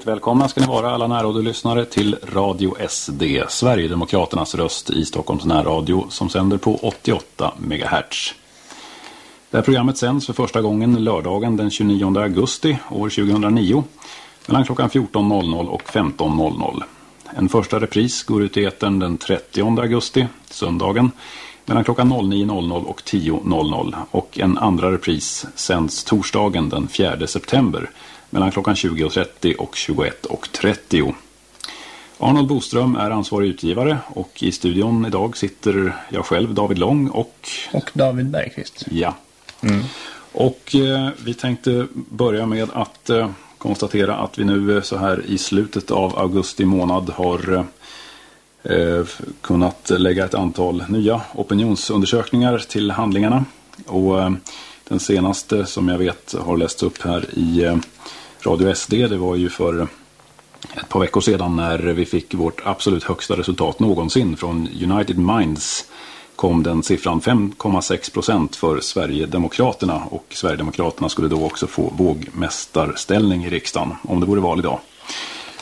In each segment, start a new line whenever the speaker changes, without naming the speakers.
Hjärtligt välkomna ska ni vara alla närradiolyssnare till Radio SD, Sverigedemokraternas röst i Stockholms närradio som sänder på 88 MHz. Det här programmet sänds för första gången lördagen den 29 augusti år 2009 mellan klockan 14.00 och 15.00. En första repris går ut i etern den 30 augusti, söndagen, mellan klockan 09.00 och 10.00 och en andra repris sänds torsdagen den 4 september mellan klockan 20.30 och 21.30. Arnold Boström är ansvarig utgivare och i studion idag sitter jag själv, David Lång och...
Och David Bergqvist.
Ja. Mm. Och eh, vi tänkte börja med att eh, konstatera att vi nu eh, så här i slutet av augusti månad har eh, kunnat lägga ett antal nya opinionsundersökningar till handlingarna. Och eh, den senaste som jag vet har lästs upp här i eh, Radio SD, det var ju för ett par veckor sedan när vi fick vårt absolut högsta resultat någonsin från United Minds kom den siffran 5,6 procent för Sverigedemokraterna och Sverigedemokraterna skulle då också få vågmästarställning i riksdagen om det vore val idag.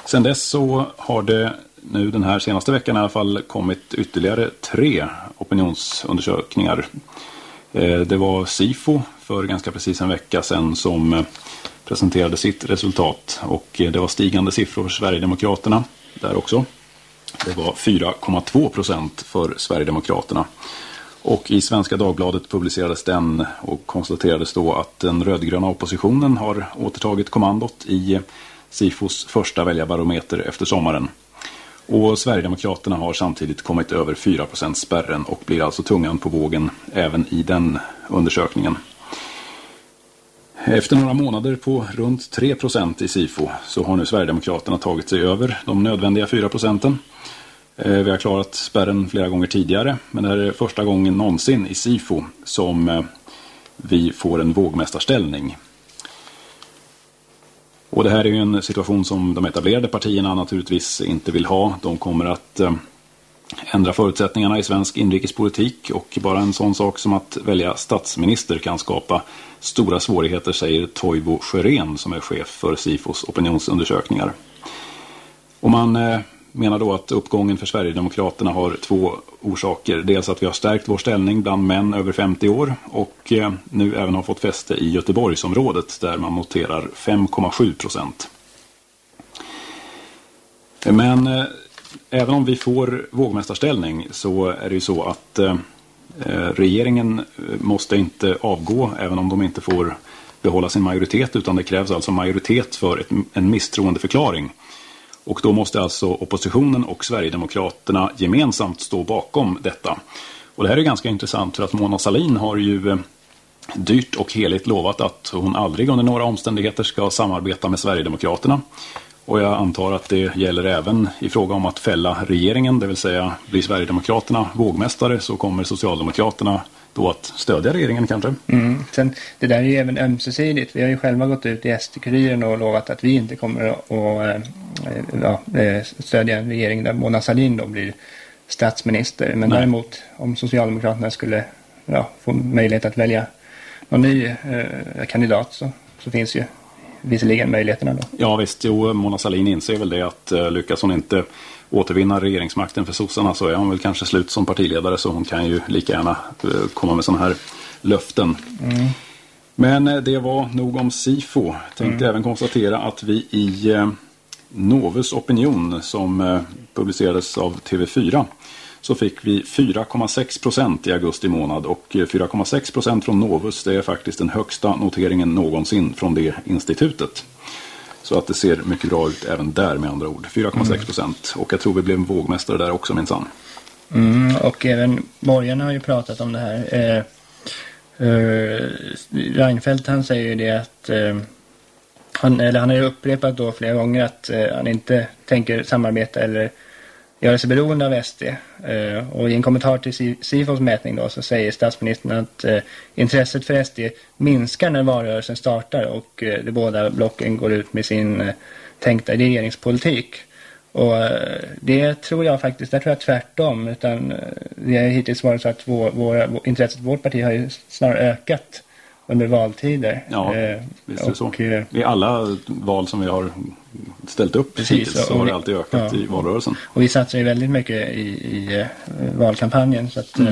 Sen dess så har det nu den här senaste veckan i alla fall kommit ytterligare tre opinionsundersökningar. Eh, det var SIFO för ganska precis en vecka sedan som eh, presenterade sitt resultat och eh, det var stigande siffror för Sverigedemokraterna där också. Det var 4,2 procent för Sverigedemokraterna. Och i Svenska Dagbladet publicerades den och konstaterades då att den rödgröna oppositionen har återtagit kommandot i eh, Sifos första väljarbarometer efter sommaren. Och Sverigedemokraterna har samtidigt kommit över 4 spärren och blir alltså tungan på vågen även i den undersökningen. Efter några månader på runt 3% i SIFO så har nu Sverigedemokraterna tagit sig över de nödvändiga 4 procenten. Eh, vi har klarat spärren flera gånger tidigare men det här är första gången någonsin i SIFO som eh, vi får en vågmästarställning. Och det här är ju en situation som de etablerade partierna naturligtvis inte vill ha. De kommer att eh, ändra förutsättningarna i svensk inrikespolitik och bara en sån sak som att välja statsminister kan skapa stora svårigheter säger Toivo Sjörén som är chef för SIFOs opinionsundersökningar. Och man eh, menar då att uppgången för Sverigedemokraterna har två orsaker. Dels att vi har stärkt vår ställning bland män över 50 år och eh, nu även har fått fäste i Göteborgsområdet där man noterar 5,7 procent. Men eh, även om vi får vågmästarställning så är det ju så att eh, regeringen eh, måste inte avgå även om de inte får behålla sin majoritet utan det krävs alltså majoritet för ett, en misstroendeförklaring. Och då måste alltså oppositionen och Sverigedemokraterna gemensamt stå bakom detta. Och det här är ganska intressant för att Mona Salin har ju eh, dyrt och heligt lovat att hon aldrig under några omständigheter ska samarbeta med Sverigedemokraterna. Och jag antar att det gäller även i fråga om att fälla regeringen, det vill säga blir Sverigedemokraterna vågmästare så kommer Socialdemokraterna då att stödja regeringen kanske.
Mm. Sen, det där är ju även ömsesidigt. Vi har ju själva gått ut i SD-kuriren och lovat att vi inte kommer att äh, ja, eh, stödja en regering där Mona Sahlin då blir statsminister. Men Nej. däremot om Socialdemokraterna skulle ja, få möjlighet att välja någon ny äh, kandidat så, så finns ju visserligen möjligheterna då.
Ja visst, jo, Mona Sahlin inser väl det att uh, lyckas hon inte återvinna regeringsmakten för sossarna så är hon väl kanske slut som partiledare så hon kan ju lika gärna uh, komma med sådana här löften. Mm. Men uh, det var nog om SIFO. Tänkte mm. även konstatera att vi i Novus opinion som publicerades av TV4 så fick vi 4,6 procent i augusti månad och 4,6 procent från Novus det är faktiskt den högsta noteringen någonsin från det institutet. Så att det ser mycket bra ut även där med andra ord. 4,6 procent. Mm. Och jag tror vi blev vågmästare där också minsann.
Mm, och även borgarna har ju pratat om det här. Eh, eh, Reinfeldt han säger ju det att eh, han, eller han har ju upprepat då flera gånger att eh, han inte tänker samarbeta eller göra sig beroende av SD. Eh, och i en kommentar till Sifos mätning då så säger statsministern att eh, intresset för SD minskar när valrörelsen startar och eh, de båda blocken går ut med sin tänkta regeringspolitik. Och det tror jag faktiskt, det tror jag tvärtom. Utan det har hittills varit så att vår, vår, intresset för vårt parti har ju snarare ökat under valtider.
Ja,
Eh,
visst är det så.
eh,
I alla val som vi har ställt upp
Precis,
hittills så har det alltid ökat
ja.
i valrörelsen.
Och vi satsar ju väldigt mycket i, i eh, valkampanjen. Så att, eh,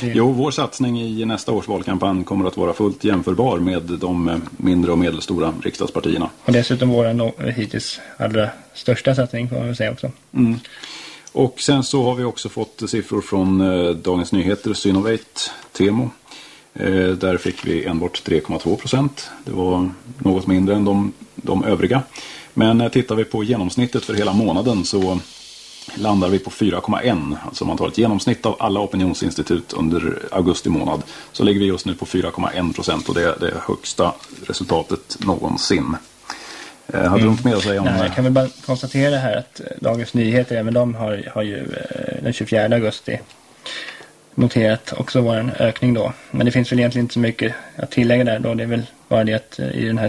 det,
Jo, vår satsning i nästa års valkampanj kommer att vara fullt jämförbar med de eh, mindre och medelstora riksdagspartierna.
Och dessutom vår hittills allra största satsning får man väl säga också.
Och sen så har vi också fått siffror från Dagens Nyheter, Synovate, Temo. Där fick vi enbart 3,2 procent. Det var något mindre än de, de övriga. Men eh, tittar vi på genomsnittet för hela månaden så landar vi på 4,1. Alltså om man tar ett genomsnitt av alla opinionsinstitut under augusti månad så ligger vi just nu på 4,1 procent och det är det högsta resultatet någonsin. Eh, hade du något mer att säga om
Nej,
det?
jag kan väl bara konstatera här att eh, Dagens Nyheter, även de har, har ju den 24 augusti noterat också var en ökning då. Men det finns väl egentligen inte så mycket att tillägga där då. Det är väl bara det att i den här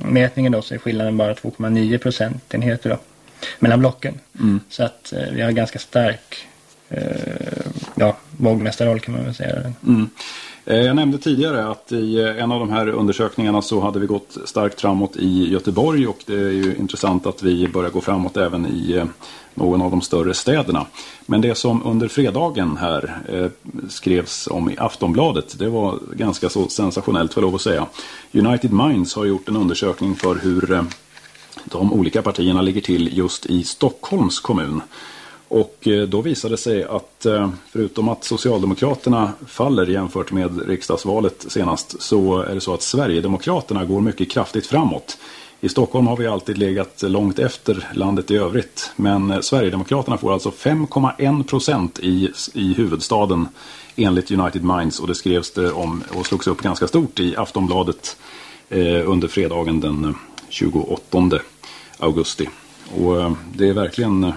SIFO-mätningen då så är skillnaden bara 2,9 procentenheter då. Mellan blocken. Så att eh, vi har ganska stark eh, ja, vågmästarroll kan man väl säga.
Mm. Eh, Jag nämnde tidigare att i eh, en av de här undersökningarna så hade vi gått starkt framåt i Göteborg och det är ju intressant att vi börjar gå framåt även i eh, någon av de större städerna. Men det som under fredagen här eh, skrevs om i Aftonbladet det var ganska så sensationellt för lov att säga. United Minds har gjort en undersökning för hur eh, de olika partierna ligger till just i Stockholms kommun. Och eh, då visade det sig att eh, förutom att Socialdemokraterna faller jämfört med riksdagsvalet senast så är det så att Sverigedemokraterna går mycket kraftigt framåt. I Stockholm har vi alltid legat långt efter landet i övrigt. Men Sverigedemokraterna får alltså 5,1 procent i, i huvudstaden enligt United Minds. Och det skrevs det om och slogs upp ganska stort i Aftonbladet eh, under fredagen den 28 augusti. Och eh, det är verkligen, eh,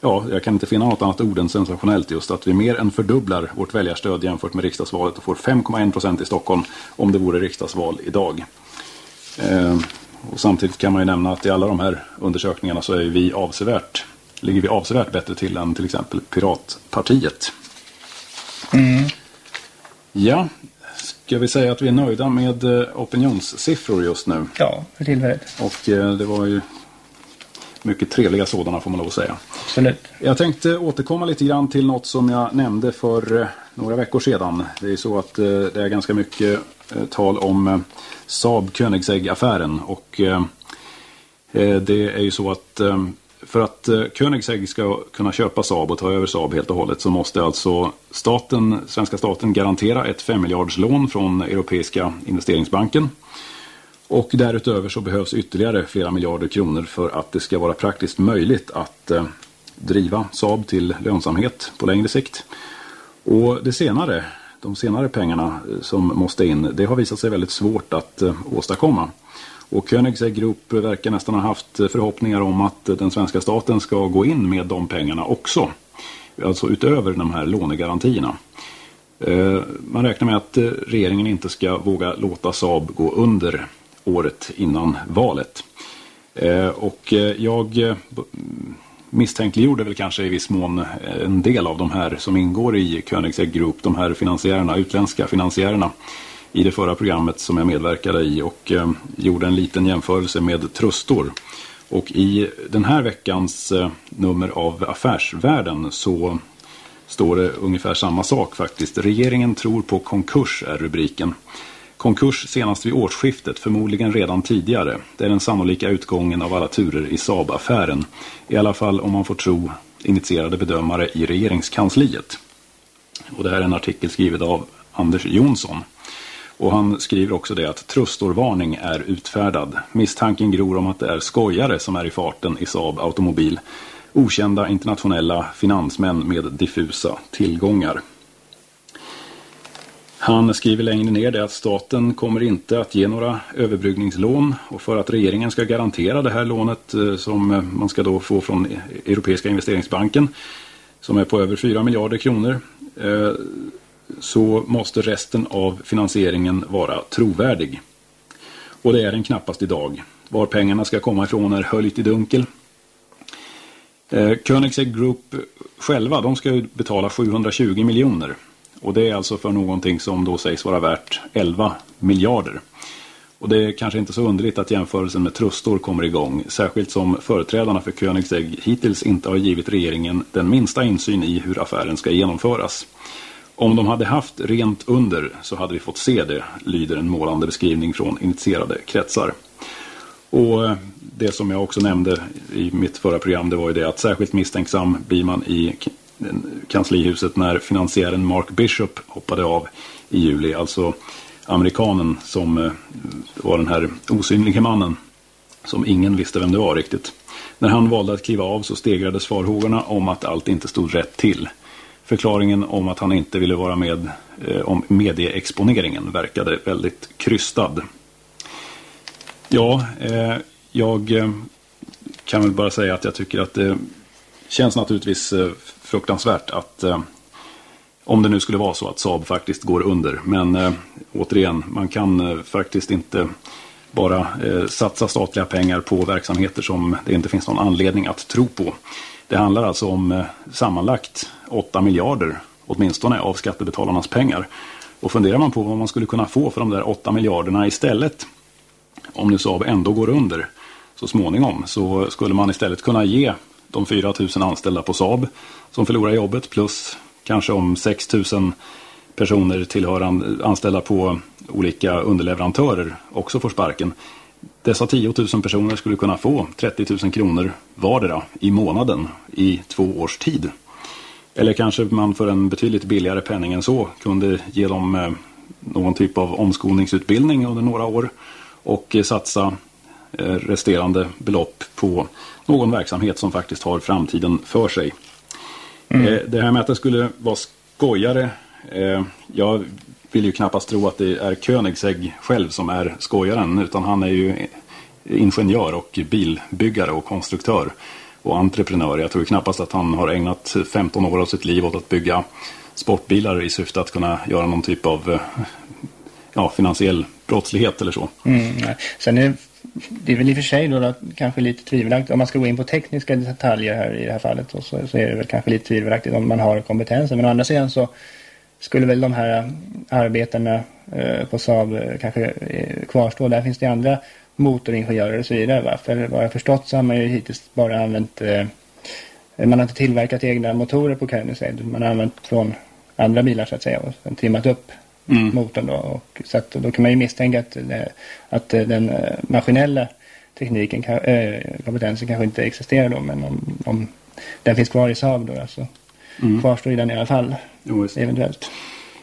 ja, jag kan inte finna något annat ord än sensationellt just att vi mer än fördubblar vårt väljarstöd jämfört med riksdagsvalet och får 5,1 procent i Stockholm om det vore riksdagsval idag. Eh, och samtidigt kan man ju nämna att i alla de här undersökningarna så är vi avsevärt, ligger vi avsevärt bättre till än till exempel Piratpartiet. Ja, ska vi säga att vi är nöjda med eh, opinionssiffror just nu.
Ja, för tillfället.
Och eh, det var ju mycket trevliga sådana får man lov att säga.
Absolut.
Jag tänkte återkomma lite grann till något som jag nämnde för eh, några veckor sedan. Det är så att det är ganska mycket Eh, tal om eh, Saab Koenigsegg-affären. Och eh, det är ju så att för att Königsegg Koenigsegg ska kunna köpa Saab och ta över Saab helt och hållet så måste alltså staten, svenska staten garantera ett 5 miljarders lån från Europeiska investeringsbanken. Och därutöver så behövs ytterligare flera miljarder kronor för att det ska vara praktiskt möjligt att driva Saab till lönsamhet på längre sikt. Och det senare, de senare pengarna eh, som måste in, det har visat sig väldigt svårt att eh, åstadkomma. Och Koenigsegg Group verkar nästan ha haft eh, förhoppningar om att den svenska staten ska gå in med de pengarna också. Alltså utöver de här lånegarantierna. Man räknar med att regeringen inte ska våga låta Saab gå under året innan valet. Och jag misstänkliggjorde väl kanske i viss mån eh, en del av de här som ingår i Koenigsegg Group, de här finansiärerna, utländska finansiärerna i det förra programmet som jag medverkade i och eh, gjorde en liten jämförelse med Trustor. Och i den här veckans eh, nummer av Affärsvärlden så står det ungefär samma sak faktiskt. Regeringen tror på konkurs är rubriken. Konkurs senast vid årsskiftet, förmodligen redan tidigare. Det är den sannolika utgången av alla turer i Saab-affären. I alla fall om man får tro initierade bedömare i regeringskansliet. Och det här är en artikel skriven av Anders Jonsson. Och han skriver också det att tröstorvarning är utfärdad. Misstanken gror om att det är skojare som är i farten i Saab Automobil. Okända internationella finansmän med diffusa tillgångar. Han skriver längre ner det att staten kommer inte att ge några överbryggningslån och för att regeringen ska garantera det här lånet eh, som eh, man ska då få från e- Europeiska investeringsbanken som är på över 4 miljarder kronor eh, så måste resten av finansieringen vara trovärdig. Och det är den knappast idag. Var pengarna ska komma ifrån är höljt i dunkel. Koenigsegg Group själva, de ska betala 720 miljoner. Och det är alltså för någonting som då sägs vara värt 11 miljarder. Och det är kanske inte så underligt att jämförelsen med Trustor kommer igång, särskilt som företrädarna för Koenigsegg hittills inte har givit regeringen den minsta insyn i hur affären ska genomföras. Om de hade haft rent under så hade vi fått se det, lyder en målande beskrivning från initierade kretsar. Och eh, det som jag också nämnde i mitt förra program det var ju det att särskilt misstänksam blir man i kanslihuset när finansiären Mark Bishop hoppade av i juli. Alltså amerikanen som eh, var den här osynliga mannen som ingen visste vem det var riktigt. När han valde att kliva av så stegrades farhågorna om att allt inte stod rätt till. Förklaringen om att han inte ville vara med eh, om medieexponeringen verkade väldigt krystad. Ja, eh, jag eh, kan väl bara säga att jag tycker att det känns naturligtvis eh, fruktansvärt att eh, om det nu skulle vara så att Saab faktiskt går under. Men eh, återigen, man kan eh, faktiskt inte bara eh, satsa statliga pengar på verksamheter som det inte finns någon anledning att tro på. Det handlar alltså om eh, sammanlagt 8 miljarder åtminstone av skattebetalarnas pengar. Och funderar man på vad man skulle kunna få för de där 8 miljarderna istället om nu Saab ändå går under så småningom så skulle man istället kunna ge de 4 000 anställda på Saab som förlorar jobbet plus kanske om 6 000 personer tillhörande anställda på olika underleverantörer också får sparken. Dessa 10 000 personer skulle kunna få 30 000 kronor vardera i månaden i två års tid. Eller kanske man för en betydligt billigare penning än så kunde ge dem eh, någon typ av omskolningsutbildning under några år och eh, satsa eh, resterande belopp på någon verksamhet som faktiskt har framtiden för sig. Mm. Eh, det här med att det skulle vara skojare, eh, jag vill ju knappast tro att det är Koenigsegg själv som är skojaren utan han är ju ingenjör och bilbyggare och konstruktör och entreprenör. Jag tror knappast att han har ägnat 15 år av sitt liv åt att bygga sportbilar i syfte att kunna göra någon typ av ja, finansiell brottslighet eller så.
Mm, Sen är det är väl i och för sig då, då kanske lite tvivelaktigt. Om man ska gå in på tekniska detaljer här i det här fallet så, så är det väl kanske lite tvivelaktigt om man har kompetensen. Men å andra sidan så skulle väl de här arbetarna eh, på Saab eh, kanske eh, kvarstå. Där finns det andra motoringenjörer och så vidare. Va? För vad jag förstått så har man ju hittills bara använt eh, man har inte tillverkat egna motorer på Koenigsegg. Man har använt från andra bilar så att säga och trimmat upp mm. motorn då. Och, så att, då kan man ju misstänka att, att den eh, maskinella tekniken, äh, kompetensen kanske inte existerar då. Men om, om den finns kvar i Saab då alltså, mm. kvarstår den i alla fall. Jo, eventuellt.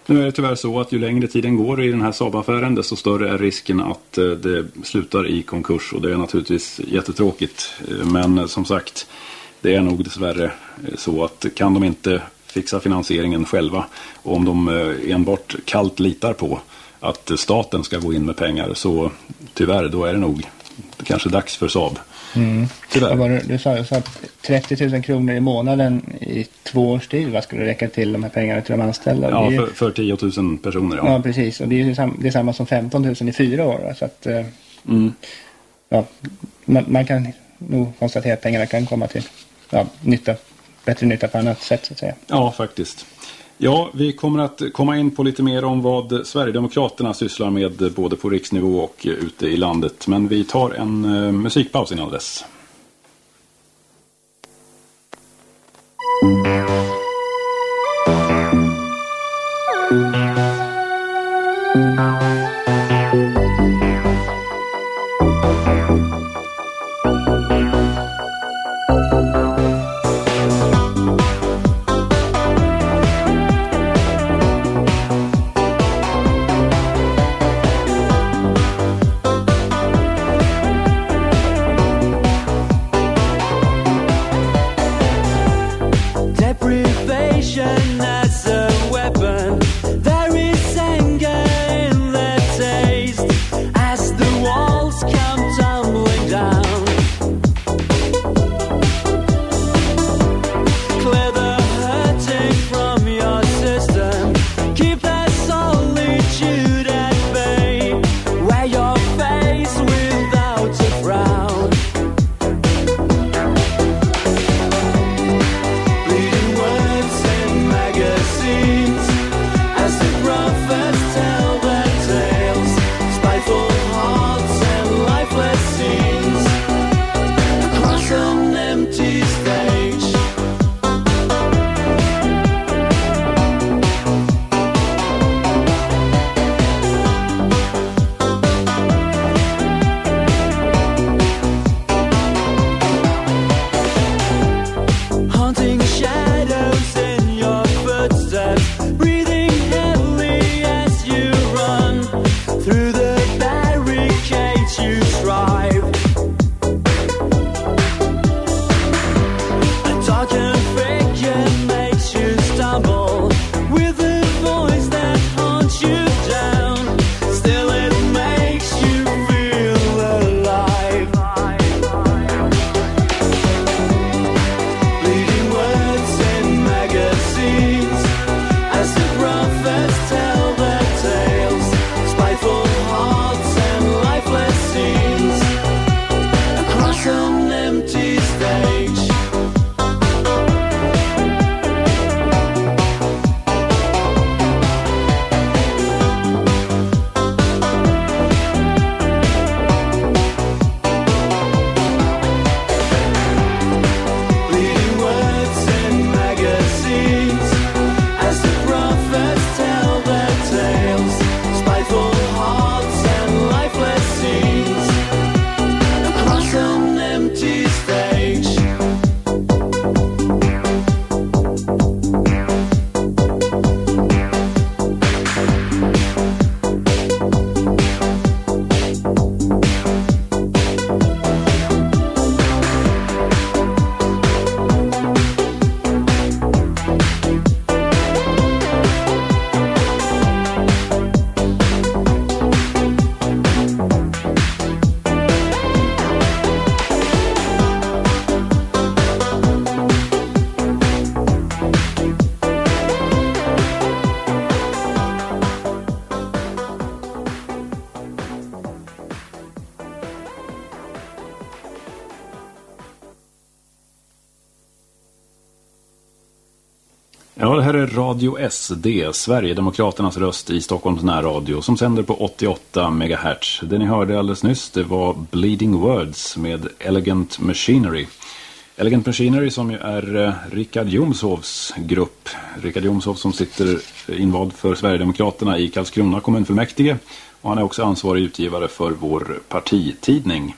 Nu är det tyvärr så att ju längre tiden går i den här Saab-affären desto större är risken att eh, det slutar i konkurs och det är naturligtvis jättetråkigt. Men som sagt, det är nog dessvärre så att kan de inte fixa finansieringen själva. Och om de eh, enbart kallt litar på att staten ska gå in med pengar så tyvärr då är det nog kanske dags för Saab.
Mm. Tyvärr. Du sa, sa att 30 000 kronor i månaden i två års tid vad skulle räcka till de här pengarna till de anställda?
Ja, för, för 10 000 personer. Ja,
ja precis. Och det är, sam, det är samma som 15 000 i fyra år. Så att, eh, mm. ja, man, man, kan nog konstatera att pengarna kan komma till ja, nytta bättre nytta på annat sätt så att säga.
Ja, faktiskt. Ja, vi kommer att komma in på lite mer om vad Sverigedemokraterna sysslar med både på riksnivå och ute i landet. Men vi tar en uh, musikpaus innan dess. Mm. Radio SD, Sverigedemokraternas röst i Stockholms närradio som sänder på 88 MHz. Det ni hörde alldeles nyss det var Bleeding Words med Elegant Machinery. Elegant Machinery som ju är eh, Rickard Jomshovs grupp. Rickard Jomshov som sitter invald för Sverigedemokraterna i Karlskrona kommunfullmäktige. Och han är också ansvarig utgivare för vår partitidning.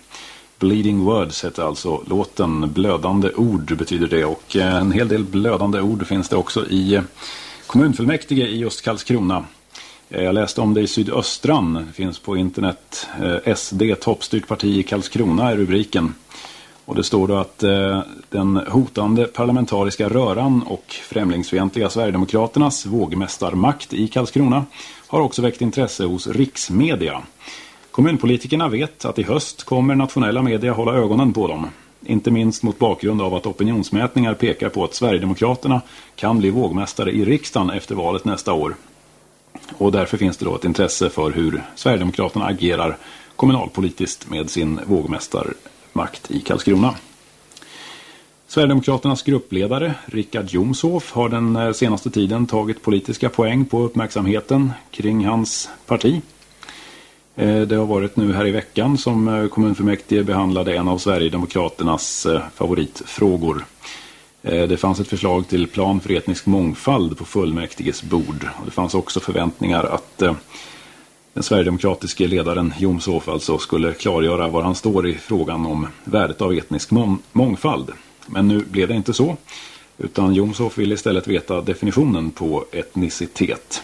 Bleeding Words heter alltså låten. Blödande ord betyder det och eh, en hel del blödande ord finns det också i eh, kommunfullmäktige i just Karlskrona. Eh, jag läste om det i Sydöstran, det finns på internet. SD, toppstyrt parti i Karlskrona är rubriken. Och det står då att den hotande parlamentariska röran och främlingsfientliga Sverigedemokraternas vågmästarmakt i Karlskrona har också väckt intresse hos riksmedia. Kommunpolitikerna vet att i höst kommer nationella media hålla ögonen på dem. Inte minst mot bakgrund av att opinionsmätningar pekar på att Sverigedemokraterna kan bli vågmästare i riksdagen efter valet nästa år. Och därför finns det då ett intresse för hur Sverigedemokraterna agerar kommunalpolitiskt med sin vågmästarmakt i Karlskrona. Sverigedemokraternas gruppledare Rickard Jomshof har den eh, senaste tiden tagit politiska poäng på uppmärksamheten kring hans parti. Eh, det har varit nu här i veckan som eh, kommunfullmäktige behandlade en av Sverigedemokraternas eh, favoritfrågor. Det fanns ett förslag till plan för etnisk mångfald på fullmäktiges bord. Det fanns också förväntningar att den sverigedemokratiske ledaren Jomshof alltså skulle klargöra var han står i frågan om värdet av etnisk mångfald. Men nu blev det inte så. Utan Jomshof ville istället veta definitionen på etnicitet.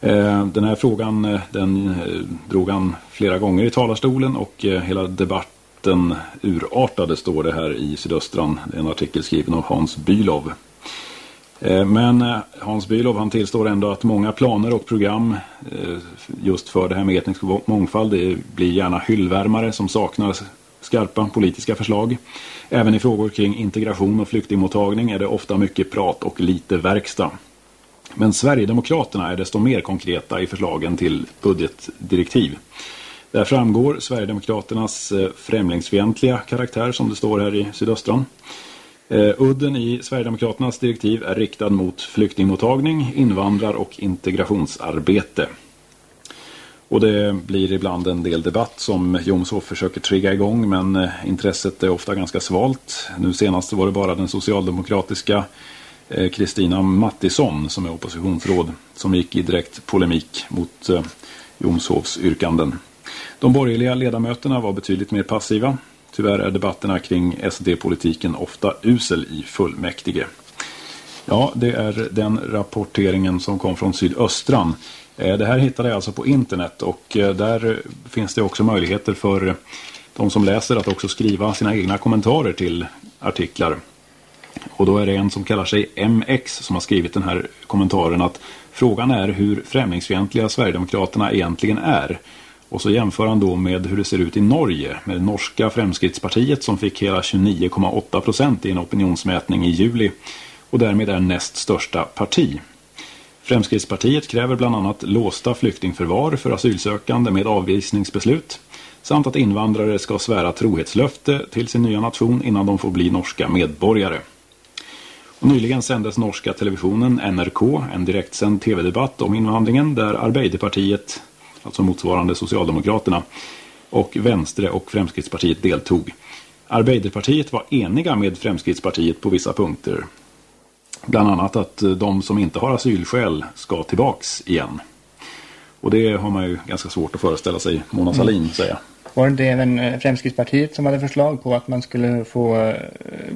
Eh, den här frågan eh, den eh, drog han flera gånger i talarstolen och hela debatten urartade står det här i Sydöstran. En artikel skriven av Hans Bylov. Men Hans Bylov han tillstår ändå att många planer och program just för det här med etnisk mångfald det blir gärna hyllvärmare som saknar skarpa politiska förslag. Även i frågor kring integration och flyktingmottagning är det ofta mycket prat och lite verkstad. Men Sverigedemokraterna är desto mer konkreta i förslagen till budgetdirektiv. Där framgår Sverigedemokraternas eh, främlingsfientliga karaktär som det står här i sydöstran. Eh, udden i Sverigedemokraternas direktiv är riktad mot flyktingmottagning, invandrar och integrationsarbete. Och det blir ibland en del debatt som Jomshof försöker trigga igång men eh, intresset är ofta ganska svalt. Nu senast var det bara den socialdemokratiska Eh, Kristina Mattisson som är oppositionsråd som gick i direkt polemik mot eh, Jomshovs yrkanden. De borgerliga ledamöterna var betydligt mer passiva. Tyvärr är debatterna kring SD-politiken ofta usel i fullmäktige. Ja, det är den rapporteringen som kom från sydöstran. Eh, det här hittade jag alltså på internet och eh, där finns det också möjligheter för de som läser att också skriva sina egna kommentarer till artiklar. Och då är det en som kallar sig MX som har skrivit den här kommentaren att frågan är hur främlingsfientliga Sverigedemokraterna egentligen är. Och så jämför han då med hur det ser ut i Norge med det norska Fremskrittspartiet som fick hela 29,8 procent i en opinionsmätning i juli och därmed är näst största parti. Fremskrittspartiet kräver bland annat låsta flyktingförvar för asylsökande med avvisningsbeslut samt att invandrare ska svära trohetslöfte till sin nya nation innan de får bli norska medborgare. Nyligen sändes norska televisionen NRK en direktsänd tv-debatt om invandringen där Arbeiderpartiet, alltså motsvarande Socialdemokraterna, och Vänstre och Fremskrittspartiet deltog. Arbeiderpartiet var eniga med Fremskrittspartiet på vissa punkter. Bland annat att de som inte har asylskäl ska tillbaks igen. Och det har man ju ganska svårt att föreställa sig Mona Salin mm. säga.
Var det inte även eh, Fremskrittspartiet som hade förslag på att man skulle få eh,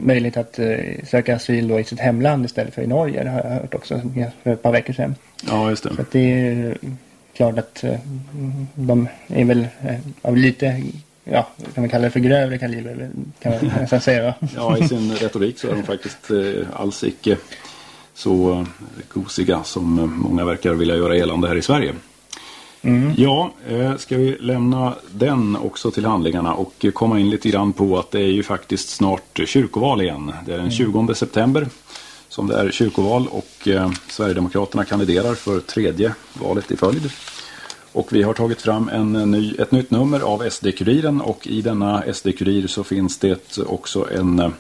möjlighet att eh, söka asyl då i sitt hemland istället för i Norge? Det har jag hört också för ett par veckor sedan.
Ja, just det.
Så det är klart att de är väl av lite ja, kan man kalla det för grövre kaliber kan man nästan säga.
ja, i sin retorik så är de faktiskt alls icke så gosiga som många verkar vilja göra gällande här i Sverige. Mm. Ja, eh, ska vi lämna den också till handlingarna och komma in lite grann på att det är ju faktiskt snart kyrkoval igen. Det är den 20 mm. september som det är kyrkoval och eh, Sverigedemokraterna kandiderar för tredje valet i följd. Och vi har tagit fram en ny, ett nytt nummer av SD-kuriren och i denna SD-kurir så finns det också en eh,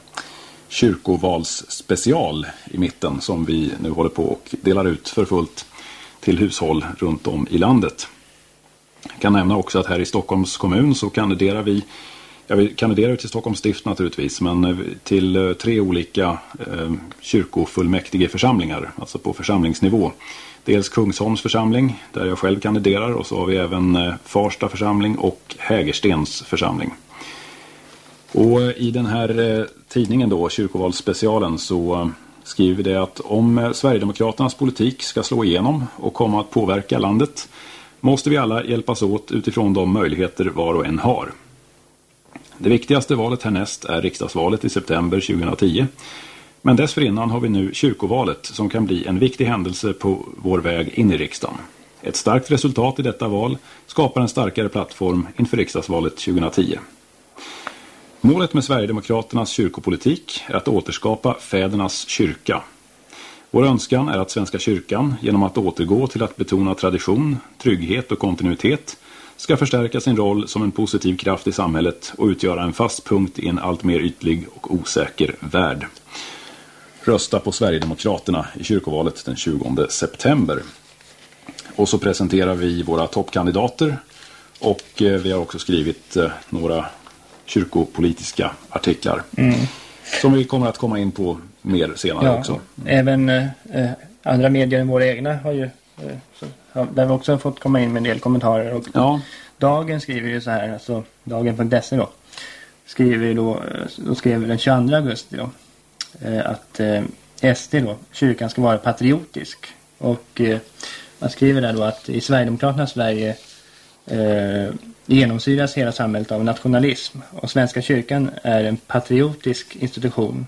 kyrkovalsspecial i mitten som vi nu håller på och delar ut för fullt till hushåll runt om i landet. Jag kan nämna också att här i Stockholms kommun så kandiderar vi Ja, vi kandiderar till Stockholms stift naturligtvis, men eh, till eh, tre olika eh, kyrkofullmäktige församlingar, alltså på församlingsnivå. Dels Kungsholms församling, där jag själv kandiderar, och så har vi även eh, Farsta församling och Hägerstens församling. Och eh, i den här eh, tidningen då, Kyrkovalsspecialen, så skriver vi det att om eh, Sverigedemokraternas politik ska slå igenom och komma att påverka landet måste vi alla hjälpas åt utifrån de möjligheter var och en har. Det viktigaste valet härnäst är riksdagsvalet i september 2010. Men dessförinnan har vi nu kyrkovalet som kan bli en viktig händelse på vår väg in i riksdagen. Ett starkt resultat i detta val skapar en starkare plattform inför riksdagsvalet 2010. Målet med Sverigedemokraternas kyrkopolitik är att återskapa fädernas kyrka. Vår önskan är att Svenska kyrkan, genom att återgå till att betona tradition, trygghet och kontinuitet, ska förstärka sin roll som en positiv kraft i samhället och utgöra en fast punkt i en allt mer ytlig och osäker värld. Rösta på Sverigedemokraterna i kyrkovalet den 20 september. Och så presenterar vi våra toppkandidater och eh, vi har också skrivit eh, några kyrkopolitiska artiklar. Mm. Som vi kommer att komma in på mer senare ja, också.
Även eh, eh, andra medier än våra egna har ju eh, så, där vi också fått komma in med en del kommentarer. Och ja. Dagen skriver ju så här, alltså dagen.se då. Skriver då, eh, då skrev den 22 augusti då. Eh, att eh, SD då, kyrkan ska vara patriotisk. Och eh, man skriver där då att i Sverigedemokraternas Sverige eh, genomsyras hela samhället av nationalism och Svenska kyrkan är en patriotisk institution.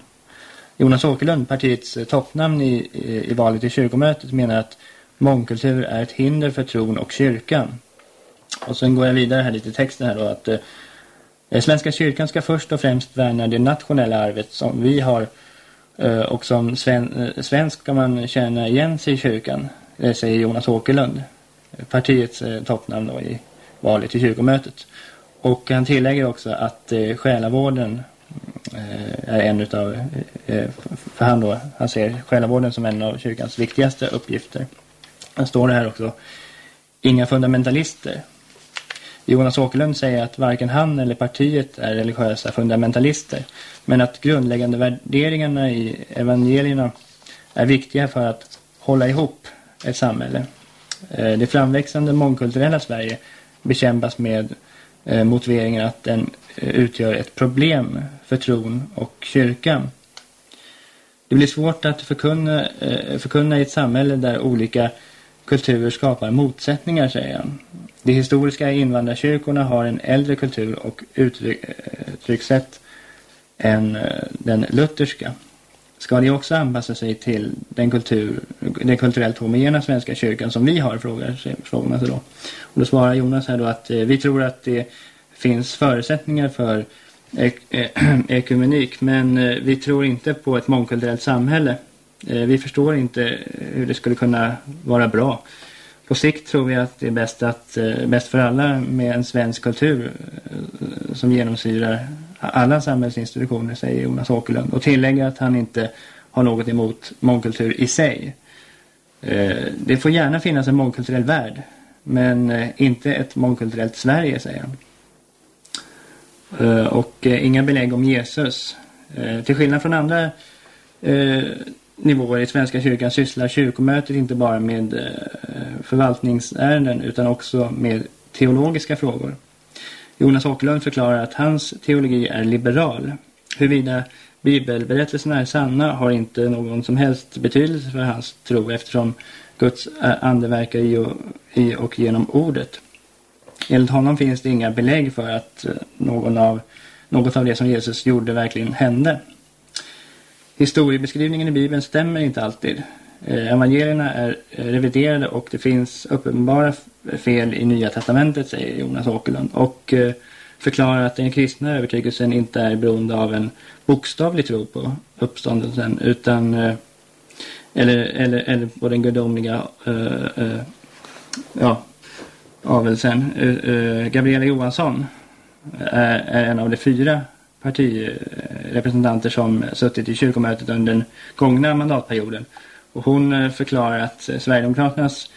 Jonas Åkerlund, partiets eh, toppnamn i, i, i valet till kyrkomötet, menar att mångkultur är ett hinder för tron och kyrkan. Och sen går jag vidare här lite i texten här då att eh, eh, Svenska kyrkan ska först och främst värna det nationella arvet som vi har eh, och som sven, eh, svensk ska man känna igen sig i kyrkan, eh, säger Jonas Åkerlund. Partiets eh, toppnamn då i valet till kyrkomötet. Och han tillägger också att eh, själavården eh, är en utav, eh, eh för han då, han ser själavården som en av kyrkans viktigaste uppgifter. Han står det här också, inga fundamentalister. Jonas Åkerlund säger att varken han eller partiet är religiösa fundamentalister. Men att grundläggande värderingarna i evangelierna är viktiga för att hålla ihop ett samhälle. Eh, det framväxande mångkulturella Sverige bekämpas med eh, motiveringen att den eh, utgör ett problem för tron och kyrkan. Det blir svårt att förkunna, eh, förkunna i ett samhälle där olika kulturer skapar motsättningar, säger han. De historiska invandrarkyrkorna har en äldre kultur och eh, uttryckssätt än eh, den lutherska. Ska de också anpassa sig till den, kultur, den kulturellt homogena svenska kyrkan som vi har, frågar, frågorna sig då. Och då svarar Jonas här då att eh, vi tror att det finns förutsättningar för ek eh, ekumenik men eh, vi tror inte på ett mångkulturellt samhälle. Eh, vi förstår inte eh, hur det skulle kunna vara bra på sikt tror vi att det är bäst, att, eh, bäst för alla med en svensk kultur eh, som genomsyrar alla samhällsinstitutioner, säger Jonas Åkerlund. Och tillägger att han inte har något emot mångkultur i sig. Eh, det får gärna finnas en mångkulturell värld, men eh, inte ett mångkulturellt Sverige, säger han. Eh, och eh, inga belägg om Jesus. Till skillnad från andra nivåer i Svenska kyrkan sysslar kyrkomötet inte bara med eh, förvaltningsärenden utan också med teologiska frågor. Jonas Åkerlund förklarar att hans teologi är liberal. Huruvida bibelberättelserna är sanna har inte någon som helst betydelse för hans tro eftersom Guds eh, ande verkar i och, i och genom ordet. Enligt honom finns det inga belägg för att eh, någon av, något av det som Jesus gjorde verkligen hände historiebeskrivningen i Bibeln stämmer inte alltid. Eh, evangelierna är eh, reviderade och det finns uppenbara fel i Nya Testamentet, säger Jonas Åkerlund. Och eh, förklarar att den kristna övertygelsen inte är beroende av en bokstavlig tro på uppståndelsen utan eller, eller, eller på den gudomliga uh, uh, ja, avelsen. Uh, Gabriella Johansson är, är en av de fyra partirepresentanter som suttit i kyrkomötet under den gångna mandatperioden. Och hon eh, förklarar att eh, Sverigedemokraternas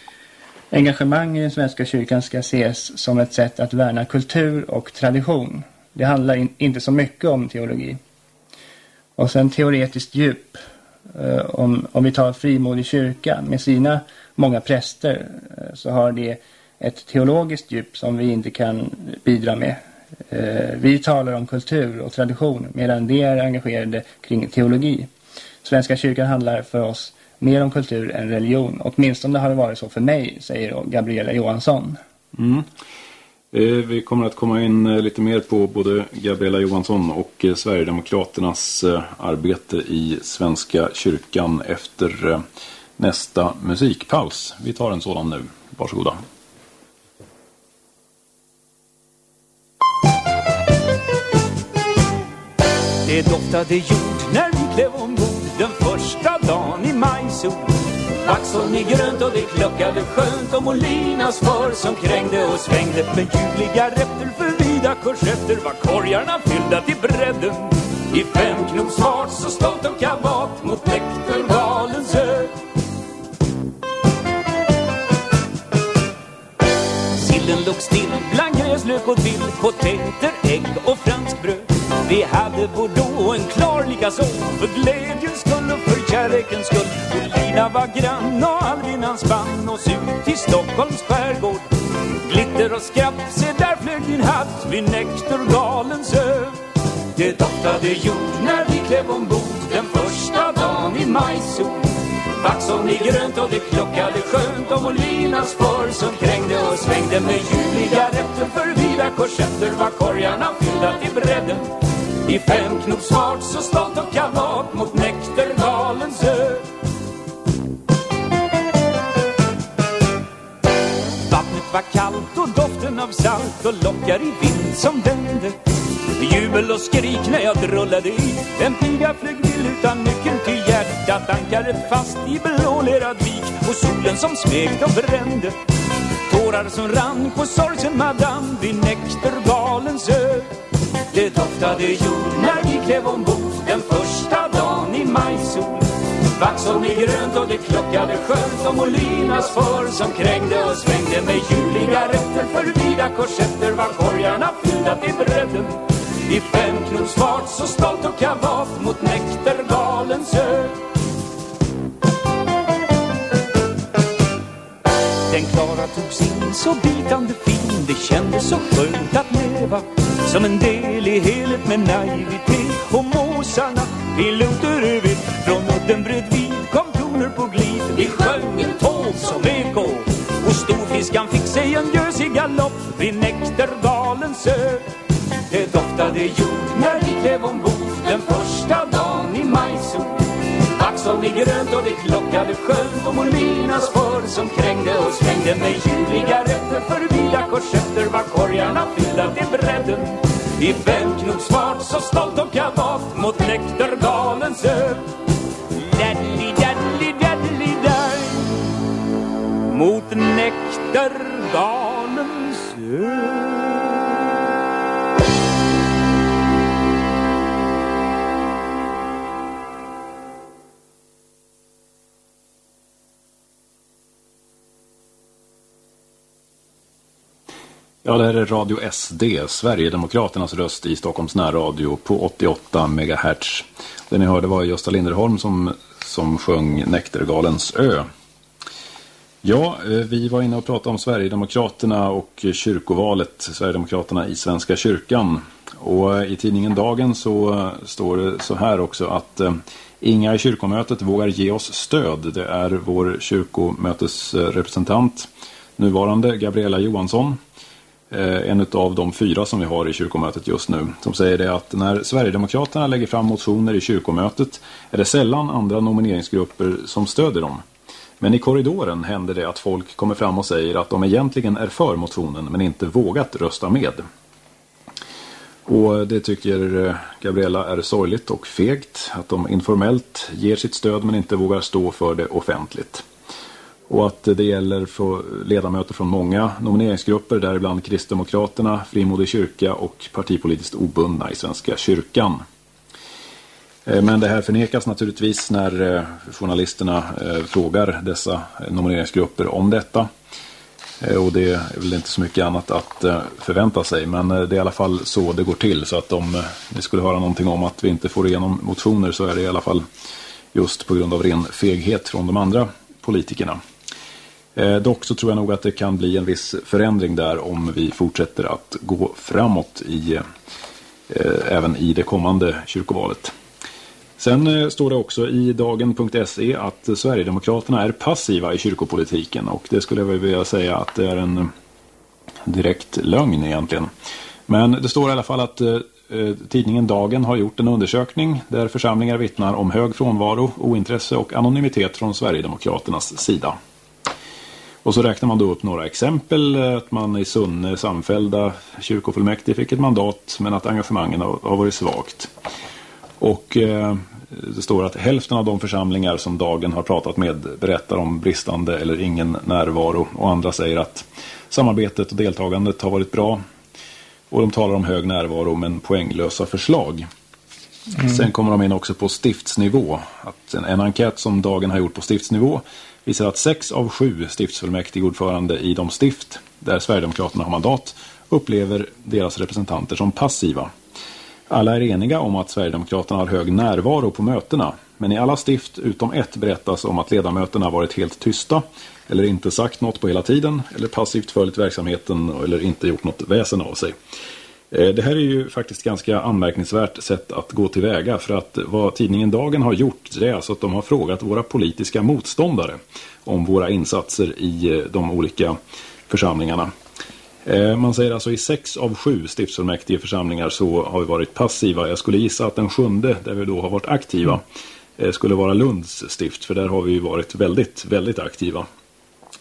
engagemang i den svenska kyrkan ska ses som ett sätt att värna kultur och tradition. Det handlar in, inte så mycket om teologi. Och sen teoretiskt djup. Eh, om, om vi tar frimodig kyrkan med sina många präster så har det ett teologiskt djup som vi inte kan bidra med. Eh, vi talar om kultur och tradition medan de är engagerade kring teologi. Svenska kyrkan handlar för oss mer om kultur än religion. Åtminstone har det varit så för mig, säger Gabriella Johansson.
Mm. Eh, vi kommer att komma in eh, lite mer på både Gabriella Johansson och Sverigedemokraternas arbete i Svenska kyrkan efter nästa musikpaus. Vi tar en sådan nu. Varsågoda.
Det doftade jord när vi klev ombord den första dagen i majsol. Vaxholm i grönt och det kluckade skönt och Molinas för som krängde och svängde med ljuvliga rätter för vida korsetter var korgarna fyllda till bredden. I fem knops fart så stolt och kavat mot Näktergalens ö. Sillen låg still bland gräslök och dill, potäter, ägg och franskbröd. Vi hade Bordeaux och en klar likaså För glädjens skull och för kärlekens skull. Olina var grann och Albin han spann oss ut till Stockholms skärgård. Glitter och skratt, se där flög din hatt. Vid näktergalens ö Det doftade jord när vi klev ombord den första dagen i majsol Vaxholm i grönt och det klockade skönt och Olinas för som krängde och svängde med ljuvliga rätter. För vida korsetter var korgarna fyllda till bredden i fem knops fart så stolt och kavat mot Näktergalens ö. Vattnet var kallt och doften av salt och lockar i vind som vände. Jubel och skrik när jag drullade i. En piga flög vill utan nyckeln till hjärtat Ankaret fast i blålerad vik Och solen som smekte och brände. Tårar som rann på sorgsen madam vid Näktergalens ö det doftade jord när vi klev ombord den första dagen i majsol. Vaxholm i grönt och det klockade skönt och Molinas för som krängde och svängde med ljuvliga rätter för vida korsetter var korgarna fyllda till bredden. I fem knops fart så stolt och kavat mot Näktergalens ö. Den klara togs in så bitande fin Det kändes så skönt att leva som en del i helhet med naivitet. Och måsarna piloter över Från udden bredvid kom toner på glid. Vi sjöng en tåg som eko. Och storfiskan fick sig en gösig galopp. Vid Näktergalens ö Det doftade jord när vi klev ombord. Den första dagen i majsol Vaxholm i grönt och det klockade skönt. Och Molinas för som krängde och slängde Med ljuvliga rätter förbi korsetter Var korgarna fyllda till bredden I femknogsfart så stolt och kavat Mot Näktergalens ö. Daddly, daddly, daddly, daj Mot Näktergalens ö.
Ja, det här är Radio SD, Sverigedemokraternas röst i Stockholms närradio på 88 MHz. Det ni hörde var Gösta Linderholm som, som sjöng Näktergalens ö. Ja, eh, vi var inne och pratade om Sverigedemokraterna och kyrkovalet, Sverigedemokraterna i Svenska kyrkan. Och eh, i tidningen Dagen så eh, står det så här också att inga i kyrkomötet vågar ge oss stöd. Det är vår kyrkomötesrepresentant, nuvarande Gabriella Johansson Eh, en av de fyra som vi har i kyrkomötet just nu, som säger det att när Sverigedemokraterna lägger fram motioner i kyrkomötet är det sällan andra nomineringsgrupper som stöder dem. Men i korridoren händer det att folk kommer fram och säger att de egentligen är för motionen men inte vågat rösta med. Och det tycker eh, Gabriella är sorgligt och fegt att de informellt ger sitt stöd men inte vågar stå för det offentligt. Och att det gäller för ledamöter från många nomineringsgrupper, däribland Kristdemokraterna, Frimodig kyrka och partipolitiskt obundna i Svenska kyrkan. Eh, men det här förnekas naturligtvis när eh, journalisterna eh, frågar dessa nomineringsgrupper om detta. Och det är väl inte så mycket annat att förvänta sig. Men det är i alla fall så det går till. Så att om ni skulle höra någonting om att vi inte får igenom motioner så är det i alla fall just på grund av ren feghet från de andra politikerna. Eh, dock så tror jag nog att det kan bli en viss förändring där om vi fortsätter att gå framåt i, eh, även i det kommande kyrkovalet. Sen eh, står det också i dagen.se att Sverigedemokraterna är passiva i kyrkopolitiken och det skulle jag vilja säga att det är en eh, direkt lögn egentligen. Men det står i alla fall att eh, eh, tidningen Dagen har gjort en undersökning där församlingar vittnar om hög frånvaro, ointresse och anonymitet från Sverigedemokraternas sida. Och så räknar man då upp några exempel. Att man i Sunne samfällda kyrkofullmäktige fick ett mandat men att engagemangen har, varit svagt. Och eh, det står att hälften av de församlingar som dagen har pratat med berättar om bristande eller ingen närvaro. Och andra säger att samarbetet och deltagandet har varit bra. Och de talar om hög närvaro men poänglösa förslag. Mm. Sen kommer de in också på stiftsnivå. Att en, en enkät som dagen har gjort på stiftsnivå visar att sex av sju stiftsfullmäktigeordförande i de stift där Sverigedemokraterna har mandat upplever deras representanter som passiva. Alla är eniga om att Sverigedemokraterna har hög närvaro på mötena men i alla stift utom ett berättas om att ledamöterna varit helt tysta eller inte sagt något på hela tiden eller passivt följt verksamheten eller inte gjort något väsen av sig. Eh, det här är ju faktiskt ganska anmärkningsvärt sätt att gå tillväga för att vad tidningen Dagen har gjort det är alltså att de har frågat våra politiska motståndare om våra insatser i eh, de olika församlingarna. Eh, man säger alltså i sex av sju stiftsfullmäktige församlingar så har vi varit passiva. Jag skulle gissa att den sjunde där vi då har varit aktiva skulle vara Lunds stift för där har vi varit väldigt, väldigt aktiva.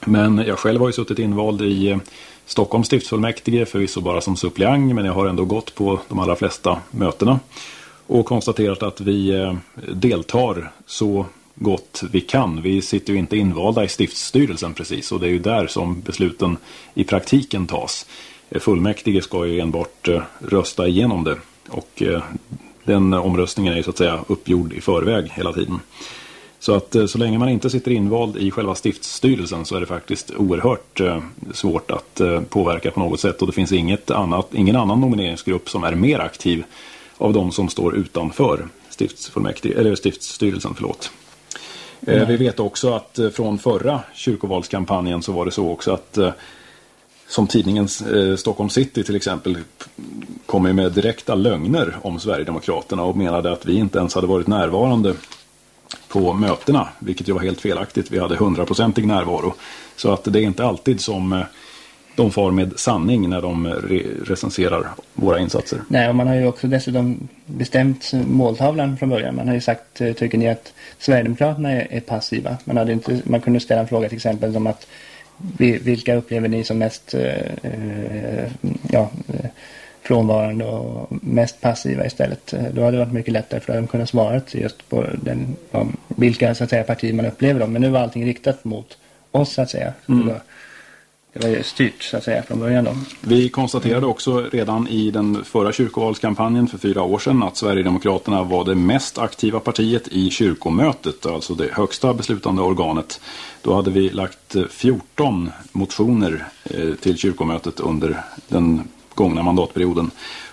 Men jag själv har ju suttit invald i Stockholms stiftsfullmäktige, förvisso bara som suppleant men jag har ändå gått på de allra flesta mötena och konstaterat att vi eh, deltar så gott vi kan. Vi sitter ju inte invalda i stiftsstyrelsen precis och det är ju där som besluten i praktiken tas. Eh, fullmäktige ska ju enbart eh, rösta igenom det och den omröstningen är ju så att säga uppgjord i förväg hela tiden. Så att eh, så länge man inte sitter invald i själva stiftsstyrelsen så är det faktiskt oerhört eh, svårt att eh, påverka på något sätt. Och det finns inget annat, ingen annan nomineringsgrupp som är mer aktiv av de som står utanför stiftsfullmäktige, eller stiftsstyrelsen. Förlåt. Eh, vi vet också att från förra kyrkovalskampanjen så var det så också att som tidningen eh, Stockholm City till exempel kom med direkta lögner om Sverigedemokraterna och menade att vi inte ens hade varit närvarande på mötena, vilket ju var helt felaktigt. Vi hade hundraprocentig närvaro. Så att det är inte alltid som eh, de far med sanning när de eh, re recenserar våra insatser.
Nej, och man har ju också dessutom bestämt måltavlan från början. Man har ju sagt, eh, tycker ni att Sverigedemokraterna är, passiva? Man, hade inte, man kunde ställa en fråga till exempel som att vilka upplever ni som mest eh ja, frånvarande och mest passiva istället. Då hade det varit mycket lättare för dem att kunna svara just på den, om vilka så att säga, partier man upplever dem. Men nu var allting riktat mot oss så att säga. Mm. Det, var, det var styrt så att säga från början. Då.
Vi konstaterade också redan i den förra kyrkovalskampanjen för fyra år sedan att Sverigedemokraterna var det mest aktiva partiet i kyrkomötet, alltså det högsta beslutande organet. Då hade vi lagt 14 motioner eh, till kyrkomötet under den gångna mandatperioden.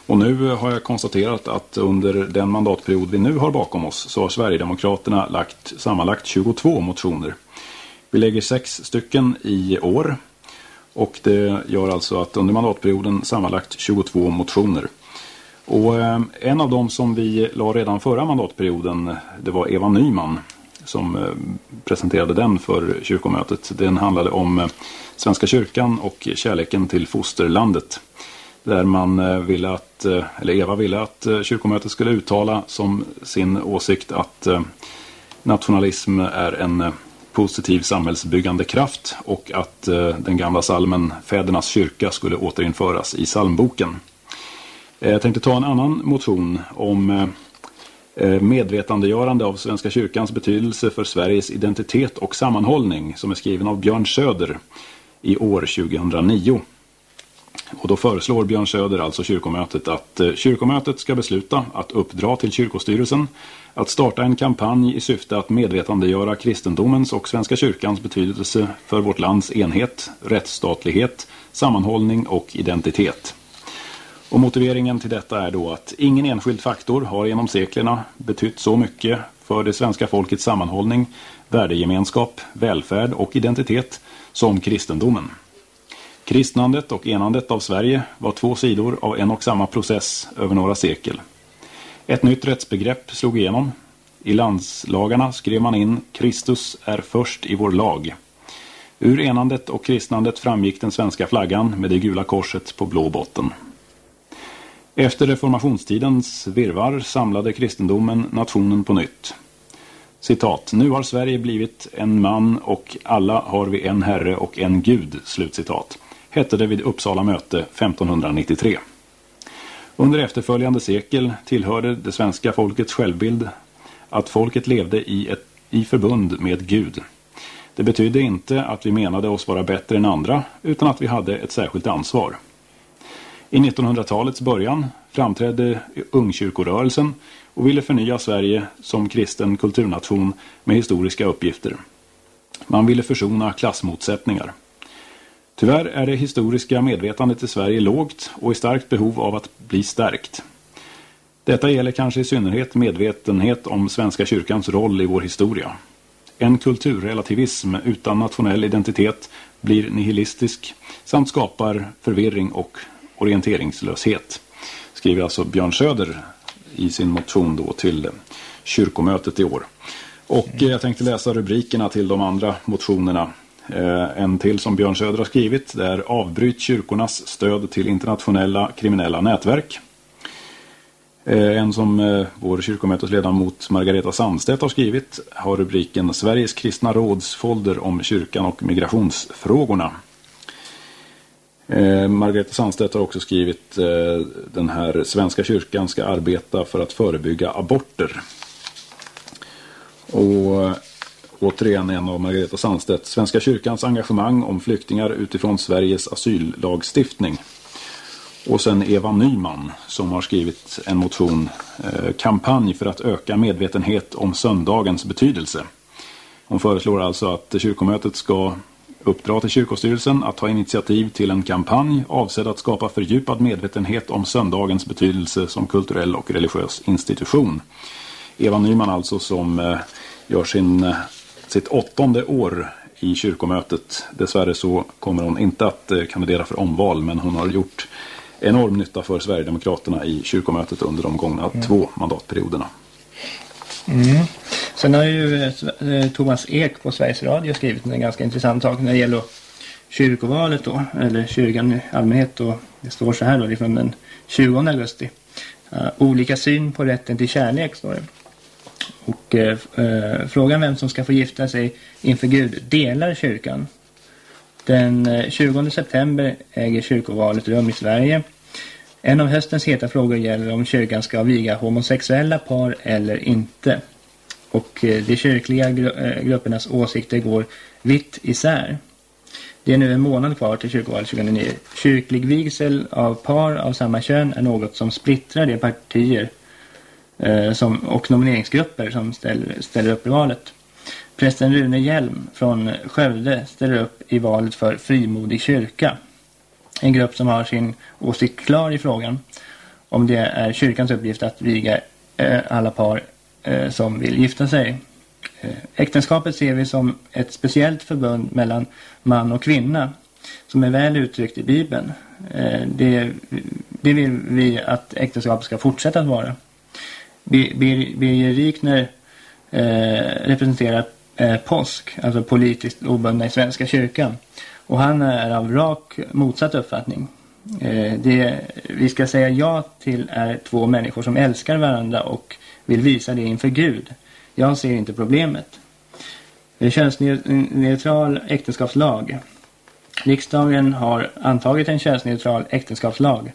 Och nu har jag konstaterat att under den mandatperiod vi nu har bakom oss så har Sverigedemokraterna lagt sammanlagt 22 motioner. Vi lägger sex stycken i år och det gör alltså att under mandatperioden sammanlagt 22 motioner. Och eh, en av dem som vi la redan förra mandatperioden det var Eva Nyman som eh, presenterade den för kyrkomötet. Den handlade om eh, Svenska kyrkan och kärleken till fosterlandet där man eh, ville att, eh, eller Eva ville att eh, kyrkomötet skulle uttala som sin åsikt att nationalism är en positiv samhällsbyggande kraft och att den gamla salmen Fädernas kyrka skulle återinföras i salmboken. Jag tänkte ta en annan motion om medvetandegörande av Svenska kyrkans betydelse för Sveriges identitet och sammanhållning som är skriven av Björn Söder i år 2009. Och då föreslår Björn Söder, alltså kyrkomötet, att eh, kyrkomötet ska besluta att uppdra till kyrkostyrelsen att starta en kampanj i syfte att medvetandegöra kristendomens och Svenska kyrkans betydelse för vårt lands enhet, rättsstatlighet, sammanhållning och identitet. Och motiveringen till detta är då att ingen enskild faktor har genom seklerna betytt så mycket för det svenska folkets sammanhållning, värdegemenskap, välfärd och identitet som kristendomen. Kristnandet och enandet av Sverige var två sidor av en och samma process över några sekel. Ett nytt rättsbegrepp slog igenom. I landslagarna skrev man in Kristus är först i vår lag. Ur enandet och kristnandet framgick den svenska flaggan med det gula korset på blå botten. Efter reformationstidens virvar samlade kristendomen nationen på nytt. Citat, nu har Sverige blivit en man och alla har vi en herre och en gud, slutcitat hette det vid Uppsala möte 1593. Under efterföljande sekel tillhörde det svenska folkets självbild att folket levde i, ett, i förbund med Gud. Det betydde inte att vi menade oss vara bättre än andra utan att vi hade ett särskilt ansvar. I 1900-talets början framträdde ungkyrkorörelsen och ville förnya Sverige som kristen kulturnation med historiska uppgifter. Man ville försona klassmotsättningar. Tyvärr är det historiska medvetandet i Sverige lågt och i starkt behov av att bli stärkt. Detta gäller kanske i synnerhet medvetenhet om Svenska kyrkans roll i vår historia. En kulturrelativism utan nationell identitet blir nihilistisk samt skapar förvirring och orienteringslöshet. Skriver alltså Björn Söder i sin motion då till kyrkomötet i år. Och jag tänkte läsa rubrikerna till de andra motionerna Eh, en till som Björn Söder har skrivit det är Avbryt kyrkornas stöd till internationella kriminella nätverk. Eh, en som eh, vår kyrkomötesledamot Margareta Sandstedt har skrivit har rubriken Sveriges kristna rådsfolder om kyrkan och migrationsfrågorna. Margareta Sandstedt har också skrivit den här Svenska kyrkan ska arbeta för att förebygga aborter. Och återigen en av Margareta Sandstedt, Svenska kyrkans engagemang om flyktingar utifrån Sveriges asyllagstiftning. Och sen Eva Nyman som har skrivit en motion, eh, kampanj för att öka medvetenhet om söndagens betydelse. Hon föreslår alltså att kyrkomötet ska uppdra till kyrkostyrelsen att ta initiativ till en kampanj avsedd att skapa fördjupad medvetenhet om söndagens betydelse som kulturell och religiös institution. Eva Nyman alltså som eh, gör sin eh, sitt åttonde år i kyrkomötet. Dessvärre så kommer hon inte att eh, kandidera för omval men hon har gjort enorm nytta för Sverigedemokraterna i kyrkomötet under de gångna mm. två mandatperioderna.
Mm. Sen har ju eh, Thomas Ek på Sveriges Radio skrivit en ganska intressant sak när det gäller kyrkovalet då, eller kyrkan i allmänhet då. Det står så här då, det är från den 20 augusti. Uh, olika syn på rätten till kärlek står det. Och eh, eh, frågan vem som ska få gifta sig inför Gud delar kyrkan. Den eh, 20 september äger kyrkovalet rum i Sverige. En av höstens heta frågor gäller om kyrkan ska viga homosexuella par eller inte. Och eh, de kyrkliga gru gruppernas åsikter går vitt isär. Det är nu en månad kvar till kyrkovalet 2009. Kyrklig vigsel av par av samma kön är något som splittrar de partier Eh, som, och nomineringsgrupper som ställer, ställer upp i valet. Prästen Rune Hjelm från Skövde ställer upp i valet för Frimodig kyrka. En grupp som har sin åsikt klar i frågan om det är kyrkans uppgift att viga eh, alla par eh, som vill gifta sig. Eh, äktenskapet ser vi som ett speciellt förbund mellan man och kvinna som är väl uttryckt i Bibeln. Eh, det, det vill vi att äktenskapet ska fortsätta att vara. Birger Rikner eh, representerar eh, påsk, alltså politiskt obundna i Svenska kyrkan. Och han är av rak motsatt uppfattning. Eh, det vi ska säga ja till är två människor som älskar varandra och vill visa det inför Gud. Jag ser inte problemet. Könsneutral äktenskapslag. Riksdagen har antagit en könsneutral äktenskapslag.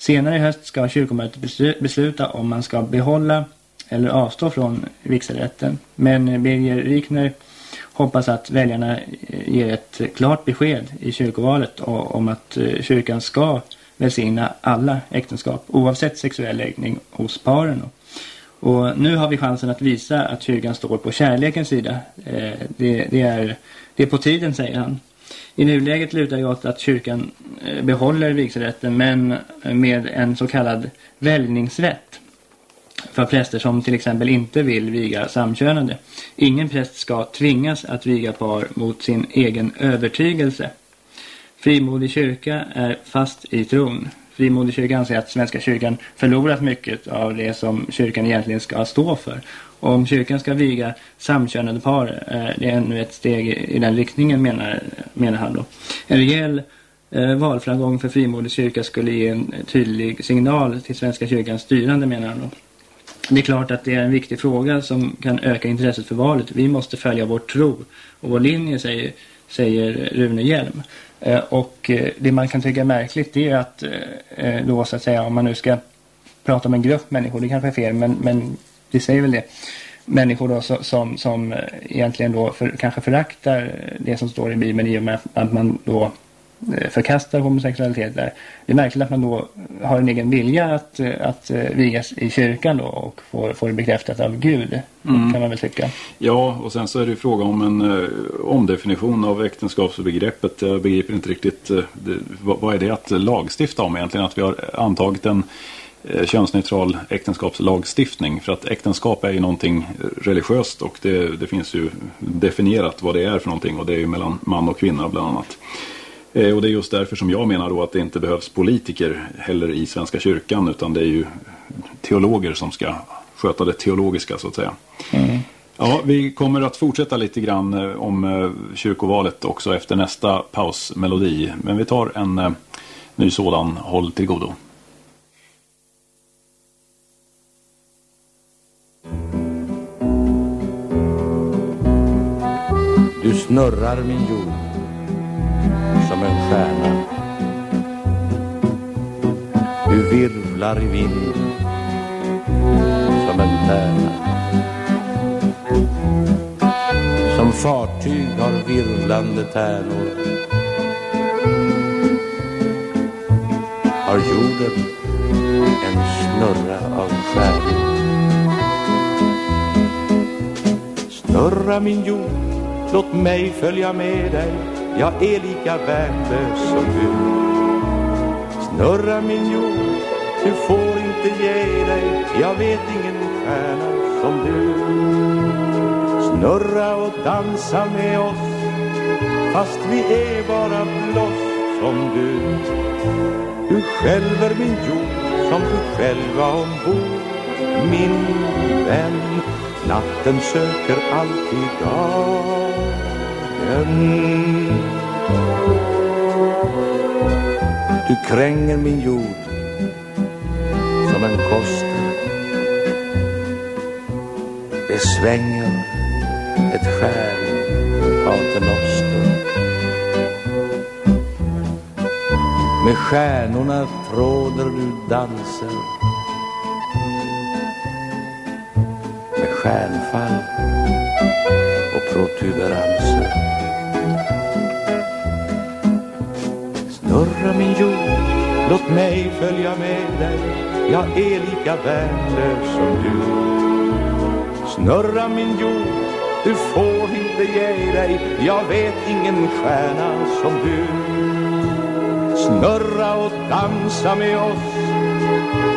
Senare i höst ska kyrkomötet besluta om man ska behålla eller avstå från vigselrätten. Men Birger Rikner hoppas att väljarna eh, ger ett klart besked i kyrkovalet om att eh, kyrkan ska välsigna alla äktenskap oavsett sexuell läggning hos paren. Och nu har vi chansen att visa att kyrkan står på kärlekens sida. Eh, det, det, är, det är på tiden, säger han. I nuläget lutar jag åt att kyrkan eh, behåller vigselrätten men med en så kallad väljningsrätt för präster som till exempel inte vill viga samkönade. Ingen präst ska tvingas att viga par mot sin egen övertygelse. Frimodig kyrka är fast i tron. Frimodig anser att Svenska kyrkan förlorat mycket av det som kyrkan egentligen ska stå för. Och om kyrkan ska viga samkönade par eh, är det ännu ett steg i den riktningen menar, menar han då. En rejäl eh, valframgång för frimodig kyrka skulle ge en tydlig signal till Svenska kyrkans styrande menar han då. Det är klart att det är en viktig fråga som kan öka intresset för valet. Vi måste följa vår tro och vår linje säger, säger Rune Hjelm. Eh, och eh, det man kan tycka är märkligt det är att eh, då så att säga om man nu ska prata om en grupp människor, det kanske är fel men, men det säger väl det. Människor då som, som egentligen då för, kanske föraktar det som står i Bibeln i och med att man då förkastar homosexualitet där. Det är märkligt att man då har en egen vilja att, eh, att eh, vigas i kyrkan då och får, får det bekräftat av Gud. Mm. Kan man väl tycka.
Ja, och sen så är det fråga om en uh, omdefinition av äktenskapsbegreppet. Jag begriper inte riktigt uh, det, vad, är det att lagstifta om egentligen? Att vi har antagit en könsneutral äktenskapslagstiftning. För att äktenskap är ju någonting religiöst och det, det finns ju definierat vad det är för någonting och det är ju mellan man och kvinna bland annat. Eh, och det är just därför som jag menar då att det inte behövs politiker heller i Svenska kyrkan utan det är ju teologer som ska sköta det teologiska så att säga. Mm. Ja, vi kommer att fortsätta lite grann eh, om eh, kyrkovalet också efter nästa pausmelodi. Men vi tar en ny sådan, håll till godo.
Du snurrar min jord stjärna. Du virvlar i vind som en tärna. Som fartyg har virvlande tärnor har jorden en snurra av stjärnor. Snurra min jord, låt mig följa med dig jag är lika värdelös som du. Snurra min jord, du får inte ge dig. Jag vet ingen stjärna som du. Snurra och dansa med oss Fast vi är bara blås som du. Du skälver min jord som du själva ombord. Min vän Natten söker alltid dagen. Du kränger min jord som en koster. Det svänger ett skär paternoster Med stjärnorna tråder du danser. Med stjärnfall och protuberanser. Snurra min jord, låt mig följa med dig. Jag är lika värdelös som du. Snurra min jord, du får inte ge dig. Jag vet ingen stjärna som du. Snurra och dansa med oss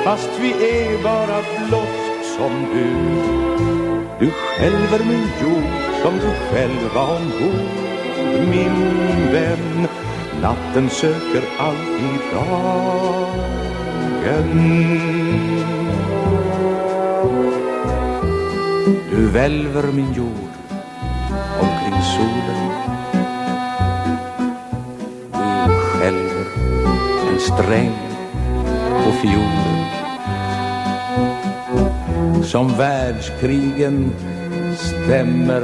Fast vi är bara blott som du. Du skälver min jord som du själv var ombord Min vän. Natten söker alltid dagen. Du välver min jord omkring solen. Du skälver en sträng på fiolen. Som världskrigen stämmer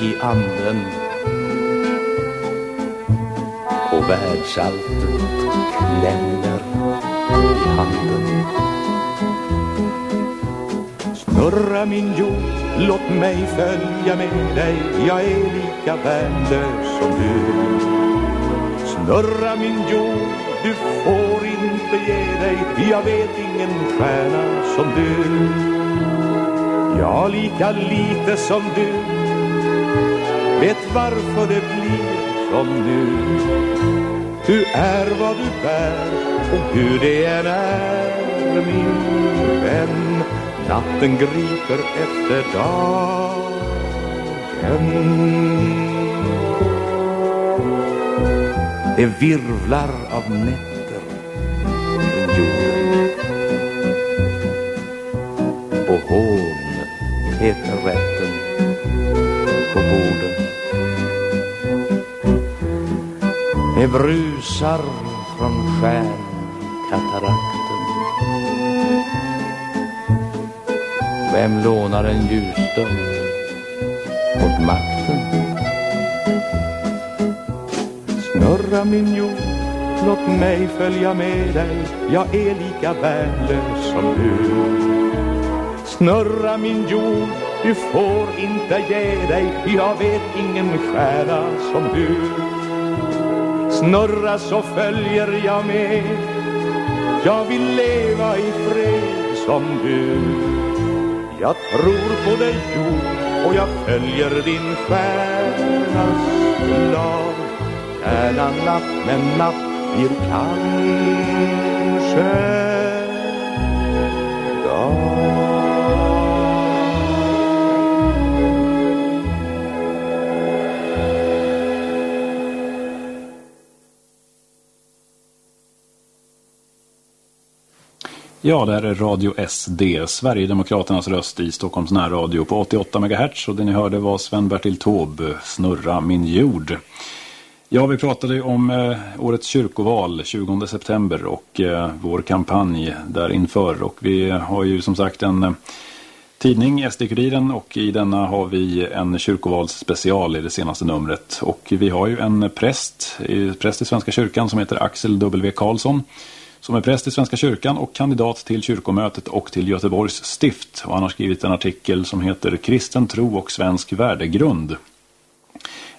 i anden. Världsalltet klämmer i handen. Snurra min jord, låt mig följa med dig. Jag är lika värnlös som du. Snurra min jord, du får inte ge dig. Jag vet ingen stjärna som du. Jag lika lite som du. Vet varför det blir som nu. Du är vad du bär och hur det än är min vän? Natten griper efter dagen. Det virvlar av nätter Det brusar från stjärnkatarakten Vem lånar en ljusstund åt makten? Snurra min jord, låt mig följa med dig. Jag är lika värdelös som du. Snurra min jord, du får inte ge dig. Jag vet ingen stjärna som du. Snurra så följer jag med. Jag vill leva i fred som du. Jag tror på dig jord och jag följer din stjärnas lag Stjärnan natt men natt blir kanske
Ja, det här är Radio SD, Sverigedemokraternas röst i Stockholms närradio på 88 MHz. Och det ni hörde var Sven-Bertil Taube, Snurra min jord. Ja, vi pratade ju om eh, årets kyrkoval 20 september och eh, vår kampanj där inför. Och vi har ju som sagt en eh, tidning, SD-kuriren, och i denna har vi en kyrkovalsspecial i det senaste numret. Och vi har ju en präst, präst i Svenska kyrkan som heter Axel W. Karlsson som är präst i Svenska kyrkan och kandidat till kyrkomötet och till Göteborgs stift. Och han har skrivit en artikel som heter Kristen tro och svensk värdegrund.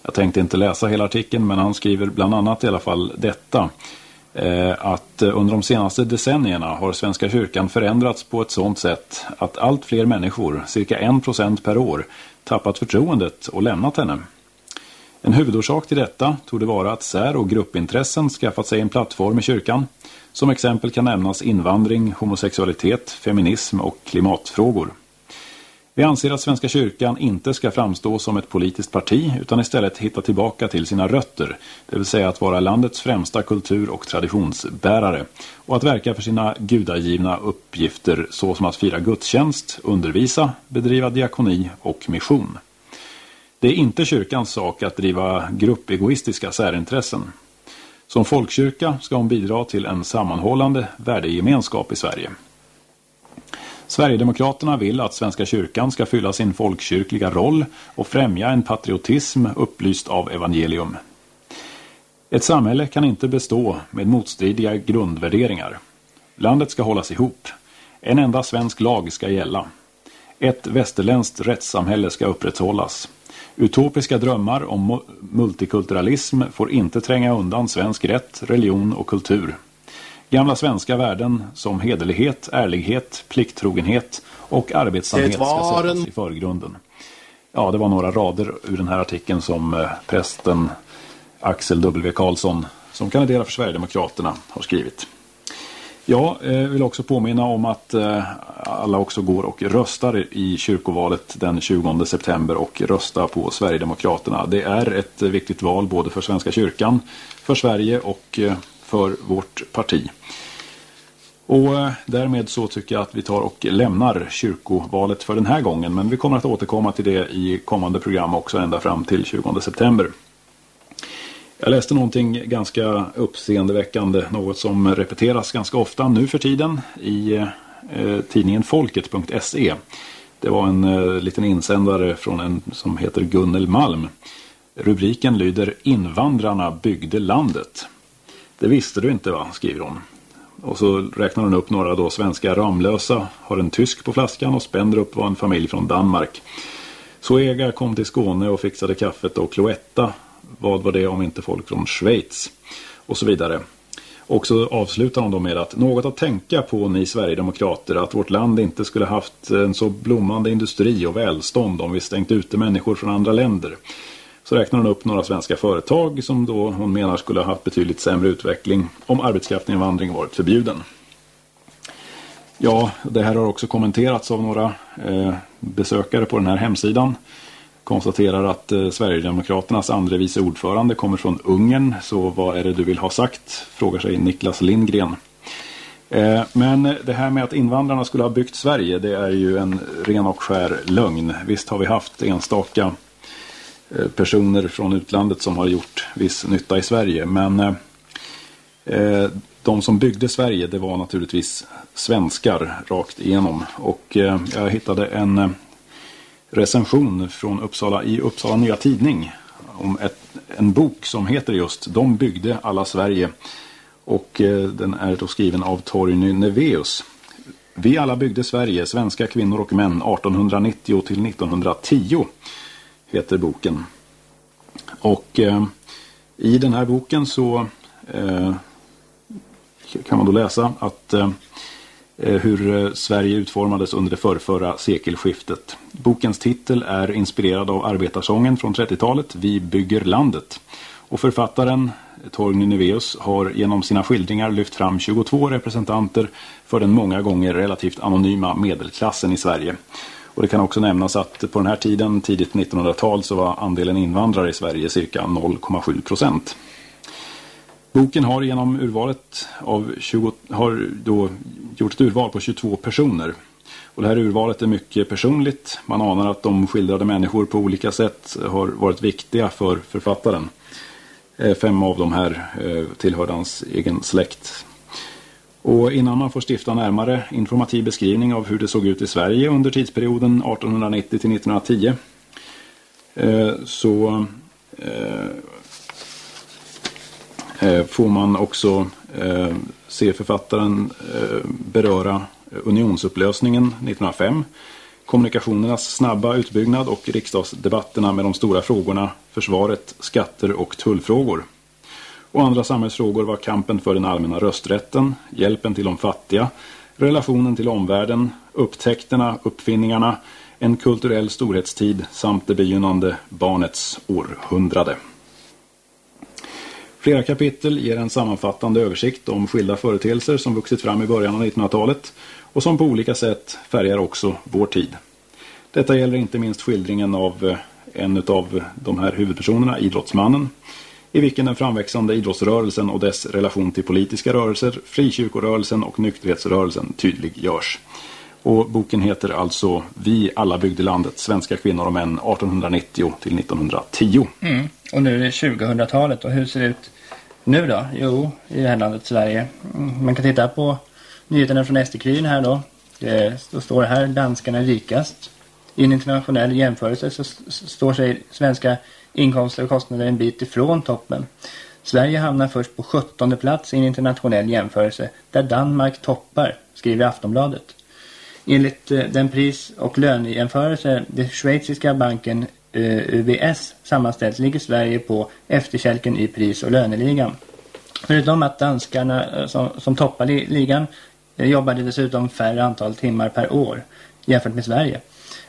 Jag tänkte inte läsa hela artikeln men han skriver bland annat i alla fall detta. Eh, att under de senaste decennierna har Svenska kyrkan förändrats på ett sådant sätt att allt fler människor, cirka en procent per år, tappat förtroendet och lämnat henne. En huvudorsak till detta tog det vara att sär- och gruppintressen skaffat sig en plattform i kyrkan. Som exempel kan nämnas invandring, homosexualitet, feminism och klimatfrågor. Vi anser att Svenska kyrkan inte ska framstå som ett politiskt parti utan istället hitta tillbaka till sina rötter, det vill säga att vara landets främsta kultur- och traditionsbärare och att verka för sina gudagivna uppgifter såsom att fira gudstjänst, undervisa, bedriva diakoni och mission. Det är inte kyrkans sak att driva gruppegoistiska särintressen. Som folkkyrka ska hon bidra till en sammanhållande värdegemenskap i Sverige. Sverigedemokraterna vill att Svenska kyrkan ska fylla sin folkkyrkliga roll och främja en patriotism upplyst av evangelium. Ett samhälle kan inte bestå med motstridiga grundvärderingar. Landet ska hållas ihop. En enda svensk lag ska gälla. Ett västerländskt rättssamhälle ska upprätthållas. Utopiska drömmar om multikulturalism får inte tränga undan svensk rätt, religion och kultur. Gamla svenska värden som hederlighet, ärlighet, plikttrogenhet och arbetsamhet ska sättas i förgrunden. Ja, det var några rader ur den här artikeln som eh, prästen Axel W. Karlsson, som kandiderar för Sverigedemokraterna, har skrivit. Jag eh, vill också påminna om att eh, alla också går och röstar i kyrkovalet den 20 september och röstar på Sverigedemokraterna. Det är ett viktigt val både för Svenska kyrkan, för Sverige och eh, för vårt parti. Och därmed så tycker jag att vi tar och lämnar kyrkovalet för den här gången. Men vi kommer att återkomma till det i kommande program också ända fram till 20 september. Jag läste någonting ganska uppseendeväckande, något som repeteras ganska ofta nu för tiden i eh, tidningen Folket.se. Det var en eh, liten insändare från en som heter Gunnel Malm. Rubriken lyder Invandrarna byggde landet. Det visste du inte va, skriver hon. Och så räknar hon upp några då svenska Ramlösa, har en tysk på flaskan och Spendrup var en familj från Danmark. Zoega kom till Skåne och fixade kaffet och Cloetta, vad var det om inte folk från Schweiz? Och så vidare. Och så avslutar hon då med att något att tänka på ni Sverigedemokrater att vårt land inte skulle haft en så blommande industri och välstånd om vi stängt ute människor från andra länder. Så räknar hon upp några svenska företag som då hon menar skulle ha haft betydligt sämre utveckling om arbetskraftsinvandring varit förbjuden. Ja, det här har också kommenterats av några eh, besökare på den här hemsidan. Konstaterar att eh, Sverigedemokraternas andre vice ordförande kommer från Ungern. Så vad är det du vill ha sagt? Frågar sig Niklas Lindgren. Eh, men det här med att invandrarna skulle ha byggt Sverige, det är ju en ren och skär lögn. Visst har vi haft enstaka Eh, personer från utlandet som har gjort viss nytta i Sverige. Men eh, eh, de som byggde Sverige det var naturligtvis svenskar rakt igenom. Och eh, jag hittade en recension från Uppsala i Uppsala Nya Tidning om ett, en bok som heter just De byggde alla Sverige. Och eh, den är då skriven av Torgny Neveus. Vi alla byggde Sverige, svenska kvinnor och män 1890 till 1910 heter boken. Och eh, i den här boken så eh, kan man då läsa att eh, Eh, hur eh, Sverige utformades under det förrförra sekelskiftet. Bokens titel är inspirerad av arbetarsången från 30-talet Vi bygger landet. Och författaren Torgny Neveus har genom sina skildringar lyft fram 22 representanter för den många gånger relativt anonyma medelklassen i Sverige. Och det kan också nämnas att på den här tiden, tidigt 1900-tal, så var andelen invandrare i Sverige cirka 0,7 procent. Boken har genom urvalet av 20, har då gjort ett urval på 22 personer. Och det här urvalet är mycket personligt. Man anar att de skildrade människor på olika sätt har varit viktiga för författaren. Eh, fem av de här eh, tillhörde hans egen släkt. Och innan man får stifta närmare informativ beskrivning av hur det såg ut i Sverige under tidsperioden 1890 till 1910 eh, så Eh, får man också eh, se författaren eh, beröra unionsupplösningen 1905 kommunikationernas snabba utbyggnad och riksdagsdebatterna med de stora frågorna försvaret, skatter och tullfrågor. Och andra samhällsfrågor var kampen för den allmänna rösträtten, hjälpen till de fattiga, relationen till omvärlden, upptäckterna, uppfinningarna, en kulturell storhetstid samt det begynnande barnets århundrade. Flera kapitel ger en sammanfattande översikt om skilda företeelser som vuxit fram i början av 1900-talet och som på olika sätt färgar också vår tid. Detta gäller inte minst skildringen av eh, en av de här huvudpersonerna, idrottsmannen, i vilken den framväxande idrottsrörelsen och dess relation till politiska rörelser, frikyrkorörelsen och nykterhetsrörelsen tydliggörs. Och boken heter alltså Vi alla byggde landet, svenska kvinnor och män 1890 till 1910.
Mm. Och nu är det 2000-talet och hur ser det ut nu då? Jo, i det här landet Sverige. Mm. Man kan titta på nyheterna från SD-kuriren här då. Då står det här, danskarna rikast. I en internationell jämförelse så står sig svenska inkomster och kostnader en bit ifrån toppen. Sverige hamnar först på 17 plats i en internationell jämförelse där Danmark toppar, skriver Aftonbladet. Enligt eh, den pris- och lönejämförelse den schweiziska banken eh, UBS sammanställt ligger Sverige på efterkälken i pris- och löneligan. Förutom att danskarna eh, som, som toppar ligan jobbade dessutom färre antal timmar per år jämfört med Sverige.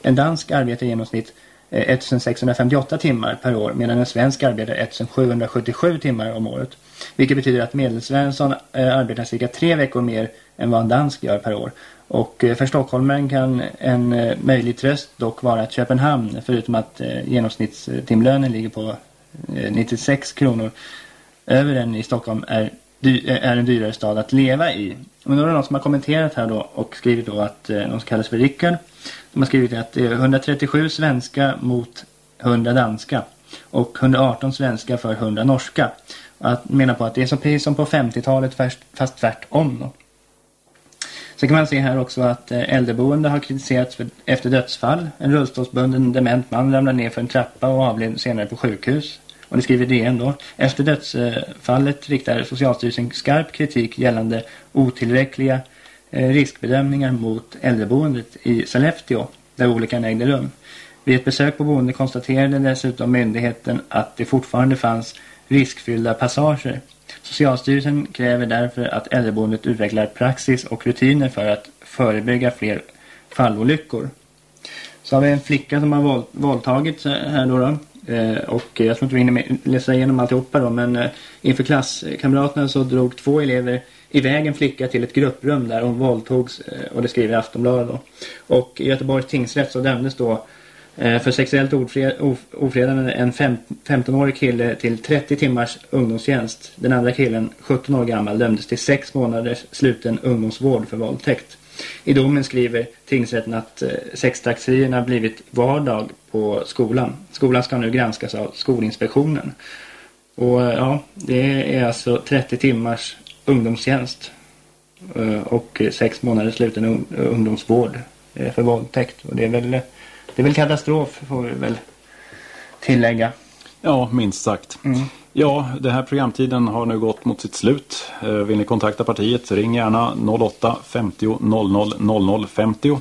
En dansk arbetar i genomsnitt Eh, 1658 timmar per år medan en svensk arbetar 1777 timmar om året. Vilket betyder att Medelsvensson eh, arbetar cirka tre veckor mer än vad en dansk gör per år. Och eh, för stockholmaren kan en möjlig tröst dock vara att Köpenhamn, förutom att genomsnittstimlönen ligger på 96 kronor över den i Stockholm, är, är en dyrare stad att leva i. Men då är det någon som har kommenterat här då och skrivit då att eh, någon som kallas för Rickard. De har skrivit att det är 137 svenska mot 100 danska och 118 svenska för 100 norska. Att menar på att det är så precis som på 50-talet fast tvärtom då. Så kan man se här också att eh, äldreboende har kritiserats för, efter dödsfall. En rullstolsbunden dement man ramlade ner för en trappa och avled senare på sjukhus. Och det skriver DN då. Efter dödsfallet riktar Socialstyrelsen skarp kritik gällande otillräckliga eh, riskbedömningar mot äldreboendet i Sollefteå där olyckan ägde rum. Vid ett besök på boende konstaterade dessutom myndigheten att det fortfarande fanns riskfyllda passager Socialstyrelsen kräver därför att äldreboendet utvecklar praxis och rutiner för att förebygga fler fallolyckor. Så har vi en flicka som har våld, våldtagits eh, här då, då. Eh, och jag tror inte vi hinner läsa igenom alltihopa då, men eh, inför klasskamraterna eh, så drog två elever iväg en flicka till ett grupprum där hon våldtogs eh, och det skriver Aftonbladet då. Och i Göteborgs tingsrätt så dömdes då Eh, för sexuellt ofredande en 15-årig kille till 30 timmars ungdomstjänst. Den andra killen, 17 år gammal, dömdes till 6 månaders sluten ungdomsvård för våldtäkt. I domen skriver tingsrätten att eh, sextaxierna blivit vardag på skolan. Skolan ska nu granskas av Skolinspektionen. Och eh, ja, det är alltså 30 timmars ungdomstjänst och 6 månaders sluten ungdomsvård för våldtäkt. Och det är väl det är väl katastrof får vi väl tillägga.
Ja, minst sagt. Mm. Ja, den här programtiden har nu gått mot sitt slut. Eh, vill ni kontakta partiet, ring gärna 08 50 00 00 50.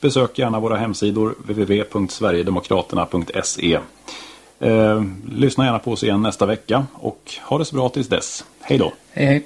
Besök gärna våra hemsidor www.sverigedemokraterna.se. Eh, lyssna gärna på oss igen nästa vecka och ha det så bra tills dess. Hej då!
Hej hej!